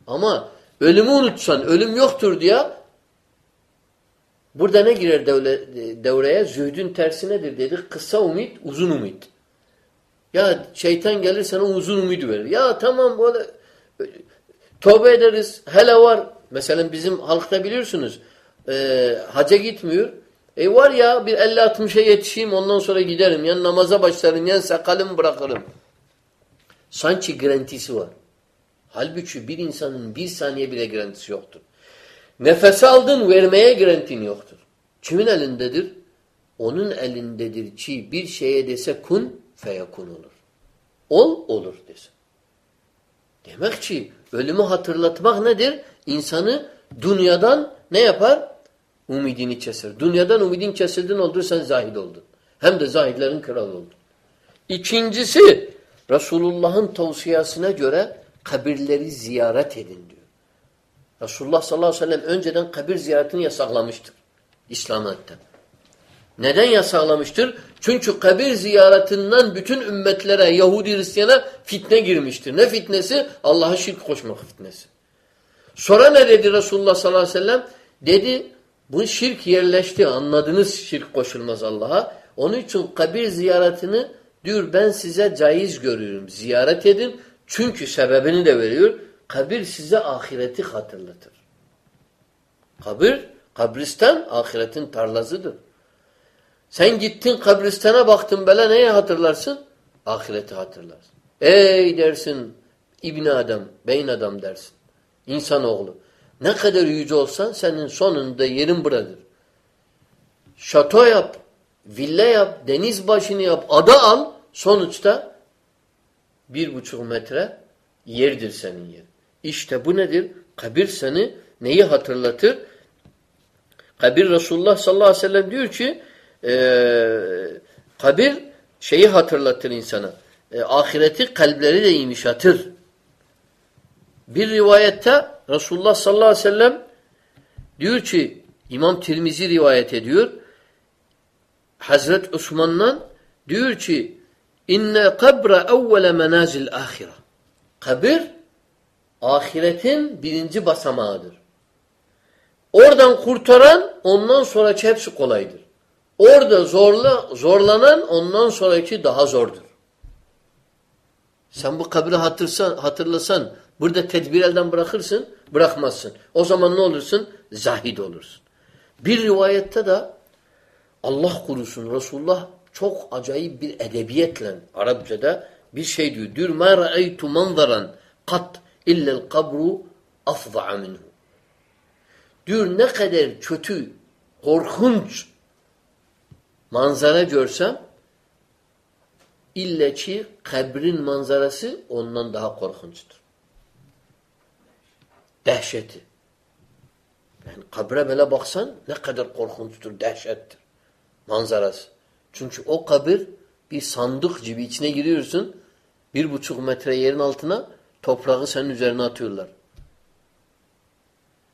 Ama ölümü unutsan, ölüm yoktur diye burada ne girer devreye? Zühdün tersi nedir dedik? Kısa umut, uzun umut. Ya şeytan gelir sana uzun umut verir. Ya tamam böyle tövbe ederiz. Hele var. Mesela bizim halkta biliyorsunuz e, haca gitmiyor. E var ya bir 50-60'a yetişeyim ondan sonra giderim. Yani namaza başlarım, yani sakalımı bırakırım. Sanki garantisi var. Halbuki bir insanın bir saniye bile garantisi yoktur. Nefes aldın vermeye garantin yoktur. Kimin elindedir? Onun elindedir ki bir şeye dese kun feyekun olur. Ol olur desin. Demek ki ölümü hatırlatmak nedir? İnsanı dünyadan ne yapar? Umidini keser. Dünyadan umidin kesildin oldu sen zahid oldun. Hem de zahidlerin kralı oldun. İkincisi Resulullah'ın tavsiyesine göre kabirleri ziyaret edin diyor. Resulullah sallallahu aleyhi ve sellem önceden kabir ziyaretini yasaklamıştır. İslamiyet'ten. Neden yasaklamıştır? Çünkü kabir ziyaretinden bütün ümmetlere, Yahudi Hristiyana fitne girmiştir. Ne fitnesi? Allah'a şirk koşmak fitnesi. Sonra ne dedi Resulullah sallallahu aleyhi ve sellem? Dedi bu şirk yerleşti. Anladınız şirk koşulmaz Allah'a. Onun için kabir ziyaretini diyor ben size caiz görüyorum. Ziyaret edin. Çünkü sebebini de veriyor. Kabir size ahireti hatırlatır. Kabir, kabristan ahiretin tarlasıdır. Sen gittin kabristana baktın böyle neye hatırlarsın? Ahireti hatırlarsın. Ey dersin İbni Adam, beyin adam dersin. İnsanoğlu. Ne kadar yüce olsan senin sonunda yerin buradır. Şato yap, villa yap, deniz başını yap, ada al. Sonuçta bir buçuk metre yerdir senin yer. İşte bu nedir? Kabir seni neyi hatırlatır? Kabir Resulullah sallallahu aleyhi ve sellem diyor ki e, kabir şeyi hatırlatır insana. E, ahireti kalpleri de yumuşatır. Bir rivayette Resulullah sallallahu aleyhi ve sellem diyor ki İmam Tirmizi rivayet ediyor. Hazret Osman'dan diyor ki inne kabra evvele menazil ahire. Kabir ahiretin birinci basamağıdır. Oradan kurtaran ondan sonraki hepsi kolaydır. Orada zorla, zorlanan ondan sonraki daha zordur. Sen bu kabri hatırsan, hatırlasan Burada tedbir elden bırakırsın, bırakmazsın. O zaman ne olursun? Zahid olursun. Bir rivayette de Allah kurusun Resulullah çok acayip bir edebiyetle Arapçada bir şey diyor. Diyor ma ra'aytu manzaran kat illa'l kabru afza'a minhu. Diyor ne kadar kötü, korkunç manzara görsem illa ki kabrin manzarası ondan daha korkunçtur. Dehşeti. Yani kabre böyle baksan ne kadar korkunçtur, dehşettir. Manzarası. Çünkü o kabir bir sandık gibi içine giriyorsun. Bir buçuk metre yerin altına toprağı senin üzerine atıyorlar.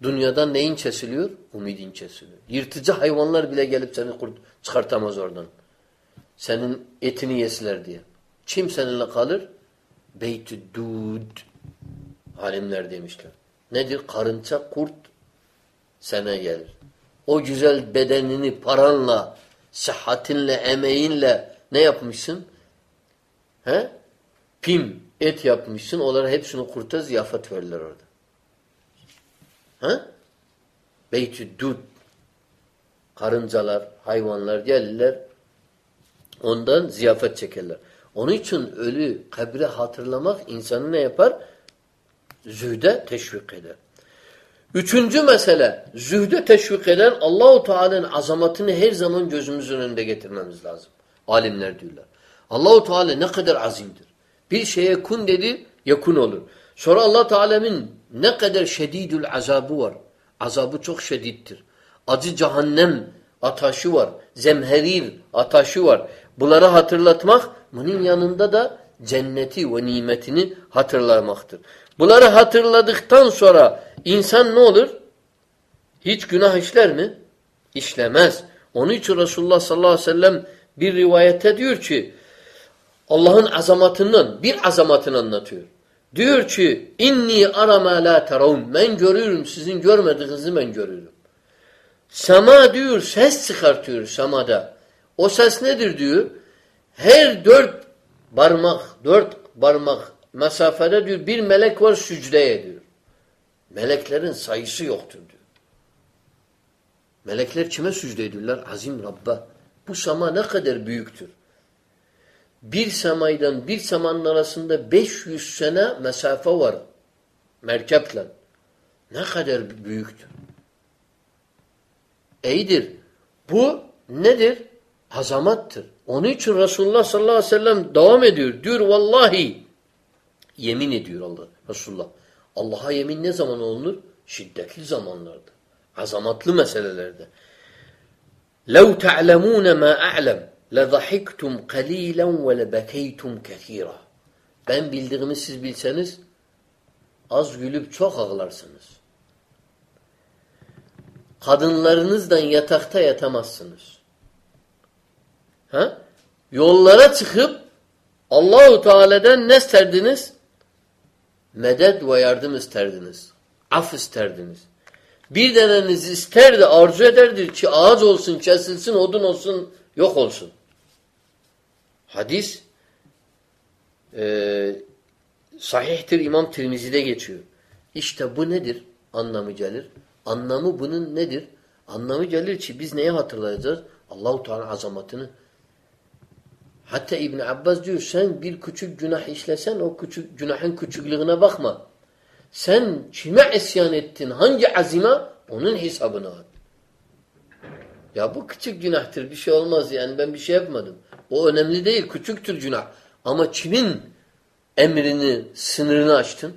Dünyadan neyin kesiliyor? Umidin kesiliyor. Yırtıcı hayvanlar bile gelip seni kurt çıkartamaz oradan. Senin etini yesiler diye. Kim seninle kalır? Beytü dud. Alimler demişler. Nedir? Karınca, kurt sana gelir. O güzel bedenini paranla, sıhhatinle, emeğinle ne yapmışsın? He? Pim, et yapmışsın. Onlara hepsini kurta ziyafet verirler orada. Ha? Beytü dud. Karıncalar, hayvanlar gelirler. Ondan ziyafet çekerler. Onun için ölü kabre hatırlamak insanı ne yapar? Zühde teşvik eder. Üçüncü mesele zühde teşvik eden Allahu Teala'nın azamatını her zaman gözümüzün önünde getirmemiz lazım. Alimler diyorlar. Allahu Teala ne kadar azimdir. Bir şeye kun dedi, yakun olur. Sonra Allah Teala'nın ne kadar şedidül azabı var. Azabı çok şedittir. Acı cehennem ataşı var. Zemherir ataşı var. Bunları hatırlatmak bunun yanında da cenneti ve nimetini hatırlamaktır. Bunları hatırladıktan sonra insan ne olur? Hiç günah işler mi? İşlemez. Onun için Resulullah sallallahu aleyhi ve sellem bir rivayette diyor ki Allah'ın azamatından bir azamatını anlatıyor. Diyor ki inni arama la teravun. Ben görüyorum sizin görmediğinizi ben görüyorum. Sema diyor ses çıkartıyor semada. O ses nedir diyor? Her dört parmak, dört parmak mesafede diyor bir melek var sücdeye diyor. Meleklerin sayısı yoktur diyor. Melekler kime sücde ediyorlar? Azim Rabb'a. Bu sema ne kadar büyüktür Bir semaydan bir semanın arasında 500 sene mesafe var. Merkeple. Ne kadar büyüktür. İyidir. Bu nedir? Azamattır. Onun için Resulullah sallallahu aleyhi ve sellem devam ediyor. Diyor vallahi yemin ediyor Allah Resulullah. Allah'a yemin ne zaman olunur? Şiddetli zamanlarda. Azamatlı meselelerde. لَوْ تَعْلَمُونَ مَا أَعْلَمُ لَضَحِكْتُمْ قَلِيلًا وَلَبَكَيْتُمْ كَثِيرًا Ben bildiğimi siz bilseniz az gülüp çok ağlarsınız. Kadınlarınızdan yatakta yatamazsınız. Ha? Yollara çıkıp Allahu Teala'dan ne isterdiniz? Medet ve yardım isterdiniz. Af isterdiniz. Bir deneniz isterdi, arzu ederdi ki ağaç olsun, kesilsin, odun olsun, yok olsun. Hadis e, sahihtir İmam Tirmizi'de geçiyor. İşte bu nedir? Anlamı gelir. Anlamı bunun nedir? Anlamı gelir ki biz neye hatırlayacağız? Allahu Teala azamatını. Hatta İbn Abbas diyor sen bir küçük günah işlesen o küçük günahın küçüklüğüne bakma. Sen kime isyan ettin? Hangi azime? Onun hesabını al. Ya bu küçük günahtır. Bir şey olmaz yani ben bir şey yapmadım. O önemli değil. Küçüktür günah. Ama kimin emrini, sınırını açtın?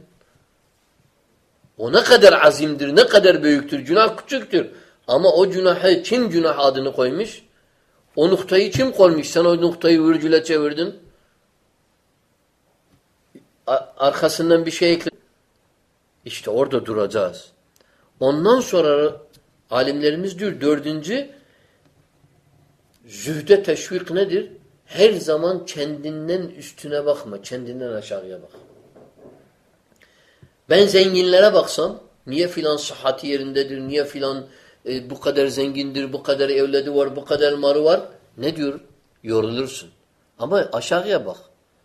O ne kadar azimdir, ne kadar büyüktür. Günah küçüktür. Ama o günahı kim günah adını koymuş? O noktayı kim koymuş? Sen o noktayı virgüle çevirdin. Arkasından bir şey ekledin. İşte orada duracağız. Ondan sonra alimlerimiz diyor dördüncü zühde teşvik nedir? Her zaman kendinden üstüne bakma. Kendinden aşağıya bak. Ben zenginlere baksam niye filan sıhhati yerindedir, niye filan e, bu kadar zengindir, bu kadar evledi var, bu kadar marı var. Ne diyor? Yorulursun. Ama aşağıya bak.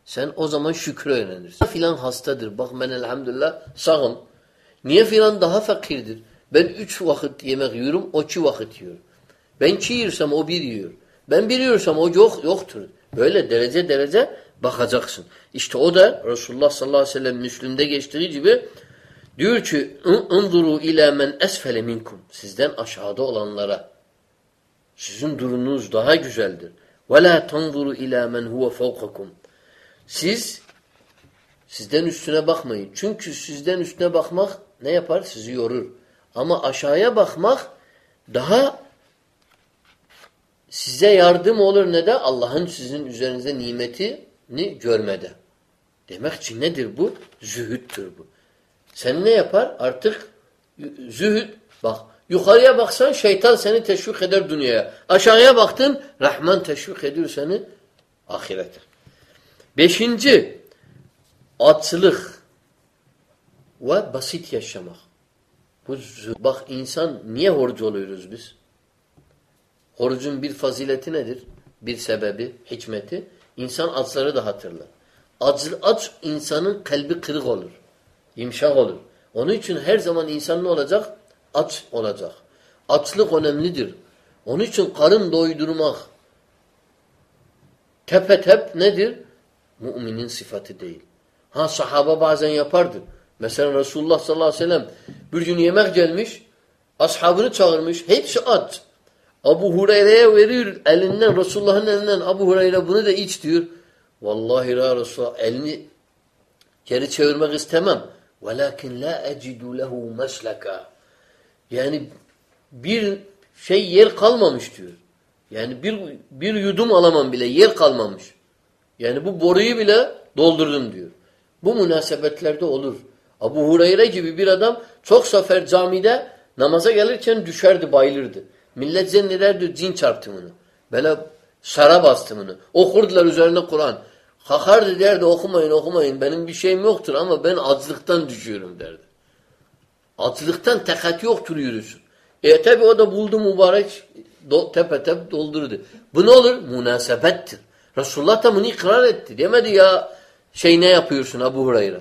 Sen o zaman şükrü öğrenirsin. Filan hastadır. Bak ben elhamdülillah sağım. Niye filan daha fakirdir? Ben üç vakit yemek yiyorum, o iki vakit yiyor. Ben iki yiyorsam o bir yiyor. Ben bir yiyorsam o yok, yoktur. Böyle derece derece bakacaksın. İşte o da Resulullah sallallahu aleyhi ve sellem Müslüm'de geçtiği gibi diyor ki ''Unzuru ila men esfele minkum'' Sizden aşağıda olanlara. Sizin durumunuz daha güzeldir. وَلَا تَنْظُرُ ila men huve فَوْقَكُمْ Siz sizden üstüne bakmayın. Çünkü sizden üstüne bakmak ne yapar? Sizi yorur. Ama aşağıya bakmak daha size yardım olur ne de Allah'ın sizin üzerinize nimetini görmede. Demek ki nedir bu? Zühüttür bu. Sen ne yapar? Artık Zühd bak yukarıya baksan şeytan seni teşvik eder dünyaya. Aşağıya baktın Rahman teşvik ediyor seni ahirete. Beşinci açlık ve basit yaşamak. Bu bak insan niye horcu oluyoruz biz? Horucun bir fazileti nedir? Bir sebebi, hikmeti. İnsan açları da hatırlar. Aç, aç insanın kalbi kırık olur. Yumuşak olur. Onun için her zaman insan ne olacak? Aç olacak. Açlık önemlidir. Onun için karın doydurmak tepe tep nedir? Müminin sıfatı değil. Ha sahaba bazen yapardı. Mesela Resulullah sallallahu aleyhi ve sellem bir gün yemek gelmiş, ashabını çağırmış, hepsi aç. Abu Hureyre'ye veriyor elinden Resulullah'ın elinden Abu Hureyre bunu da iç diyor. Vallahi ya Resulullah elini geri çevirmek istemem. Velakin la ecidu lehu mesleka. Yani bir şey yer kalmamış diyor. Yani bir, bir yudum alamam bile yer kalmamış. Yani bu boruyu bile doldurdum diyor. Bu münasebetlerde olur. Abu Hureyre gibi bir adam çok sefer camide namaza gelirken düşerdi, bayılırdı. Millet zannederdi cin çarptı bunu. Böyle sara bastı bunu. Okurdular üzerine Kur'an. Kalkardı derdi okumayın okumayın benim bir şeyim yoktur ama ben açlıktan düşüyorum derdi. Açlıktan tekat yoktur yürüsün. E tabi o da buldu mübarek do, tepe tep doldurdu. Bu ne olur? Münasebettir. Resulullah da bunu ikrar etti. Demedi ya şey ne yapıyorsun Abu Hurayra.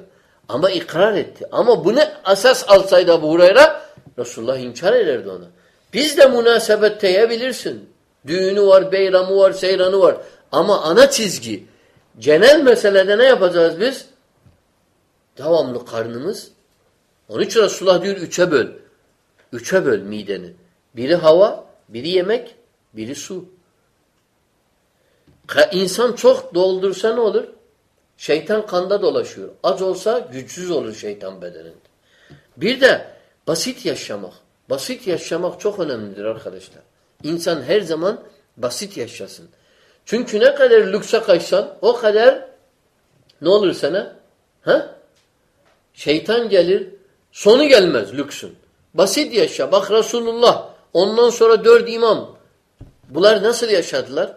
Ama ikrar etti. Ama bunu asas alsaydı Abu Hurayra Resulullah inkar ederdi ona. Biz de münasebette yiyebilirsin. Düğünü var, beyramı var, seyranı var. Ama ana çizgi genel meselede ne yapacağız biz? Devamlı karnımız. Onun için Resulullah diyor üçe böl. Üçe böl mideni. Biri hava, biri yemek, biri su. İnsan çok doldursa ne olur? Şeytan kanda dolaşıyor. Az olsa güçsüz olur şeytan bedeninde. Bir de basit yaşamak. Basit yaşamak çok önemlidir arkadaşlar. İnsan her zaman basit yaşasın. Çünkü ne kadar lükse kaçsan o kadar ne olur sana? Ha? Şeytan gelir. Sonu gelmez lüksün. Basit yaşa. Bak Resulullah. Ondan sonra dört imam. Bunlar nasıl yaşadılar?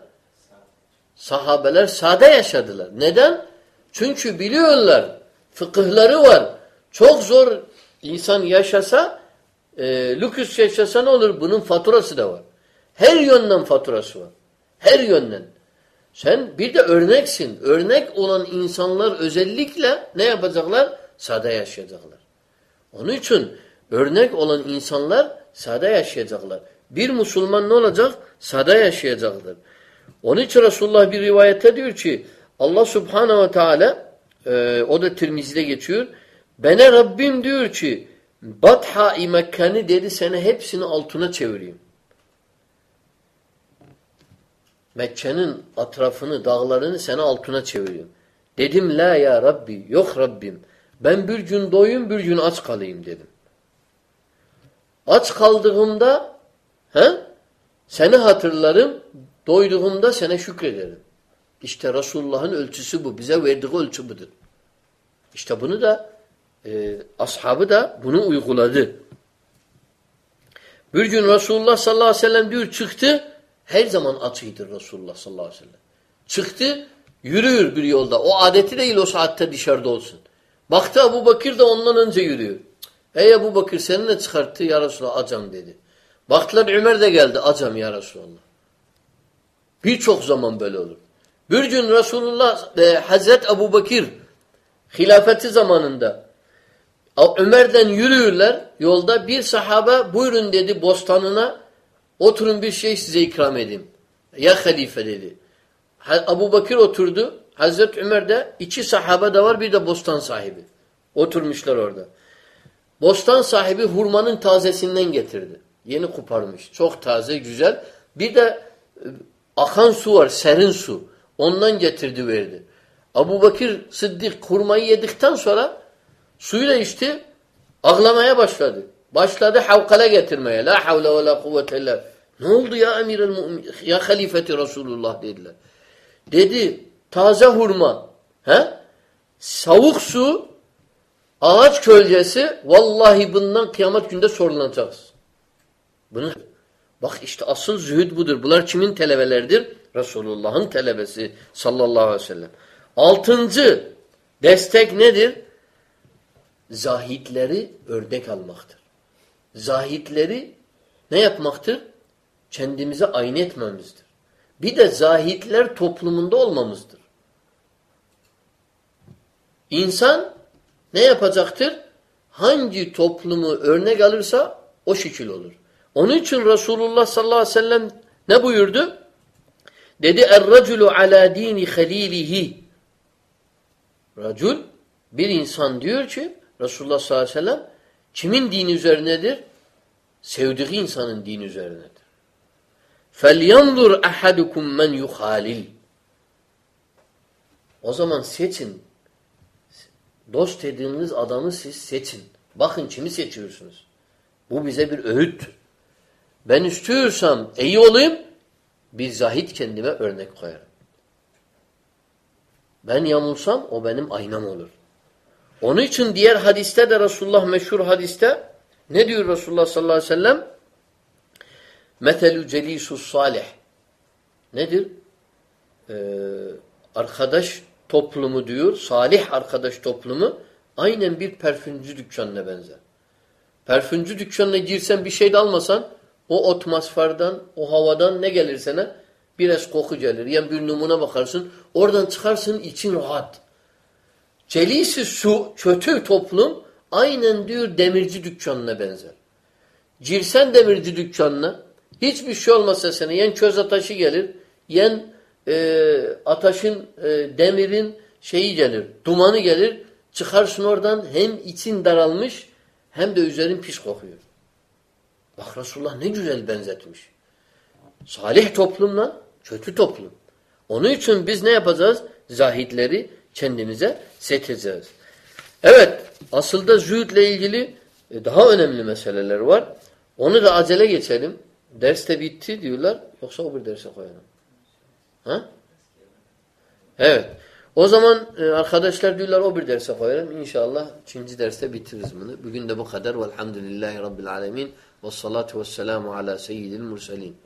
Sahabeler sade yaşadılar. Neden? Çünkü biliyorlar. Fıkıhları var. Çok zor insan yaşasa e, lüküs yaşasa ne olur? Bunun faturası da var. Her yönden faturası var. Her yönden. Sen bir de örneksin. Örnek olan insanlar özellikle ne yapacaklar? Sade yaşayacaklar. Onun için örnek olan insanlar sade yaşayacaklar. Bir Müslüman ne olacak? Sade yaşayacaktır. Onun için Resulullah bir rivayette diyor ki Allah Subhanahu ve Teala e, o da Tirmizi'de geçiyor. Bana Rabbim diyor ki Batha-i Mekke'ni dedi seni hepsini altına çevireyim. Mekke'nin atrafını, dağlarını seni altına çevireyim. Dedim la ya Rabbi, yok Rabbim. Ben bir gün doyum, bir gün aç kalayım dedim. Aç kaldığımda he, seni hatırlarım, doyduğumda sana şükrederim. İşte Resulullah'ın ölçüsü bu. Bize verdiği ölçü budur. İşte bunu da e, ashabı da bunu uyguladı. Bir gün Resulullah sallallahu aleyhi ve sellem diyor çıktı. Her zaman açıydı Resulullah sallallahu aleyhi ve sellem. Çıktı yürüyor bir yolda. O adeti değil o saatte dışarıda olsun. Baktı Abu Bakır da ondan önce yürüyor. Ey Ebu Bakır seni ne çıkarttı ya Resulallah acam dedi. Baktılar Ömer de geldi acam ya Resulallah. Birçok zaman böyle olur. Bir gün Resulullah e, Hazret Ebu Bakır hilafeti zamanında Ömer'den yürüyorlar yolda bir sahabe buyurun dedi bostanına oturun bir şey size ikram edeyim. Ya halife dedi. Abu Bakır oturdu. Hazreti Ömer de iki sahabe de var bir de bostan sahibi. Oturmuşlar orada. Bostan sahibi hurmanın tazesinden getirdi. Yeni koparmış. Çok taze, güzel. Bir de e, akan su var, serin su. Ondan getirdi verdi. Abu Bakır Sıddık hurmayı yedikten sonra suyla içti, ağlamaya başladı. Başladı havkala getirmeye. La havle ve la kuvvete illa. Ne oldu ya emir el mu'min, ya halifeti Resulullah dediler. Dedi taze hurma, he? savuk su Ağaç kölgesi vallahi bundan kıyamet günde sorulacağız. Bunu Bak işte asıl zühd budur. Bunlar kimin telebeleridir? Resulullah'ın telebesi sallallahu aleyhi ve sellem. Altıncı destek nedir? Zahitleri ördek almaktır. Zahitleri ne yapmaktır? Kendimize aynı etmemizdir. Bir de zahitler toplumunda olmamızdır. İnsan ne yapacaktır? Hangi toplumu örnek alırsa o şekil olur. Onun için Resulullah sallallahu aleyhi ve sellem ne buyurdu? Dedi er-raculu ala dini halilihi. Racul bir insan diyor ki Resulullah sallallahu aleyhi ve sellem kimin dini üzerinedir? Sevdiği insanın dini üzerinedir. فَلْيَنْظُرْ اَحَدُكُمْ مَنْ يُخَالِلْ O zaman seçin. Dost dediğiniz adamı siz seçin. Bakın kimi seçiyorsunuz. Bu bize bir öğüttür. Ben istiyorsam iyi olayım, bir zahit kendime örnek koyarım. Ben yamulsam o benim aynam olur. Onun için diğer hadiste de Resulullah meşhur hadiste ne diyor Resulullah sallallahu aleyhi ve sellem? Metelü celisus salih. Nedir? Ee, arkadaş toplumu diyor, salih arkadaş toplumu aynen bir parfümcü dükkanına benzer. Parfümcü dükkanına girsen bir şey de almasan o atmosferden, o havadan ne gelir sana? Biraz koku gelir. Yani bir numuna bakarsın. Oradan çıkarsın için rahat. Celisi su, kötü toplum aynen diyor demirci dükkanına benzer. Girsen demirci dükkanına hiçbir şey olmasa sana yen köz ataşı gelir, yen e, ataşın, e, demirin şeyi gelir, dumanı gelir. Çıkarsın oradan hem için daralmış hem de üzerin pis kokuyor. Bak Resulullah ne güzel benzetmiş. Salih toplumla kötü toplum. Onun için biz ne yapacağız? Zahitleri kendimize seçeceğiz. Evet, aslında zühdle ilgili e, daha önemli meseleler var. Onu da acele geçelim. Ders de bitti diyorlar. Yoksa o bir derse koyalım. Ha? Evet. O zaman e, arkadaşlar diyorlar o bir derse koyalım. İnşallah ikinci derste bitiririz bunu. Bugün de bu kadar. Velhamdülillahi Rabbil alemin. Ve salatu ve selamu ala seyyidil murselin.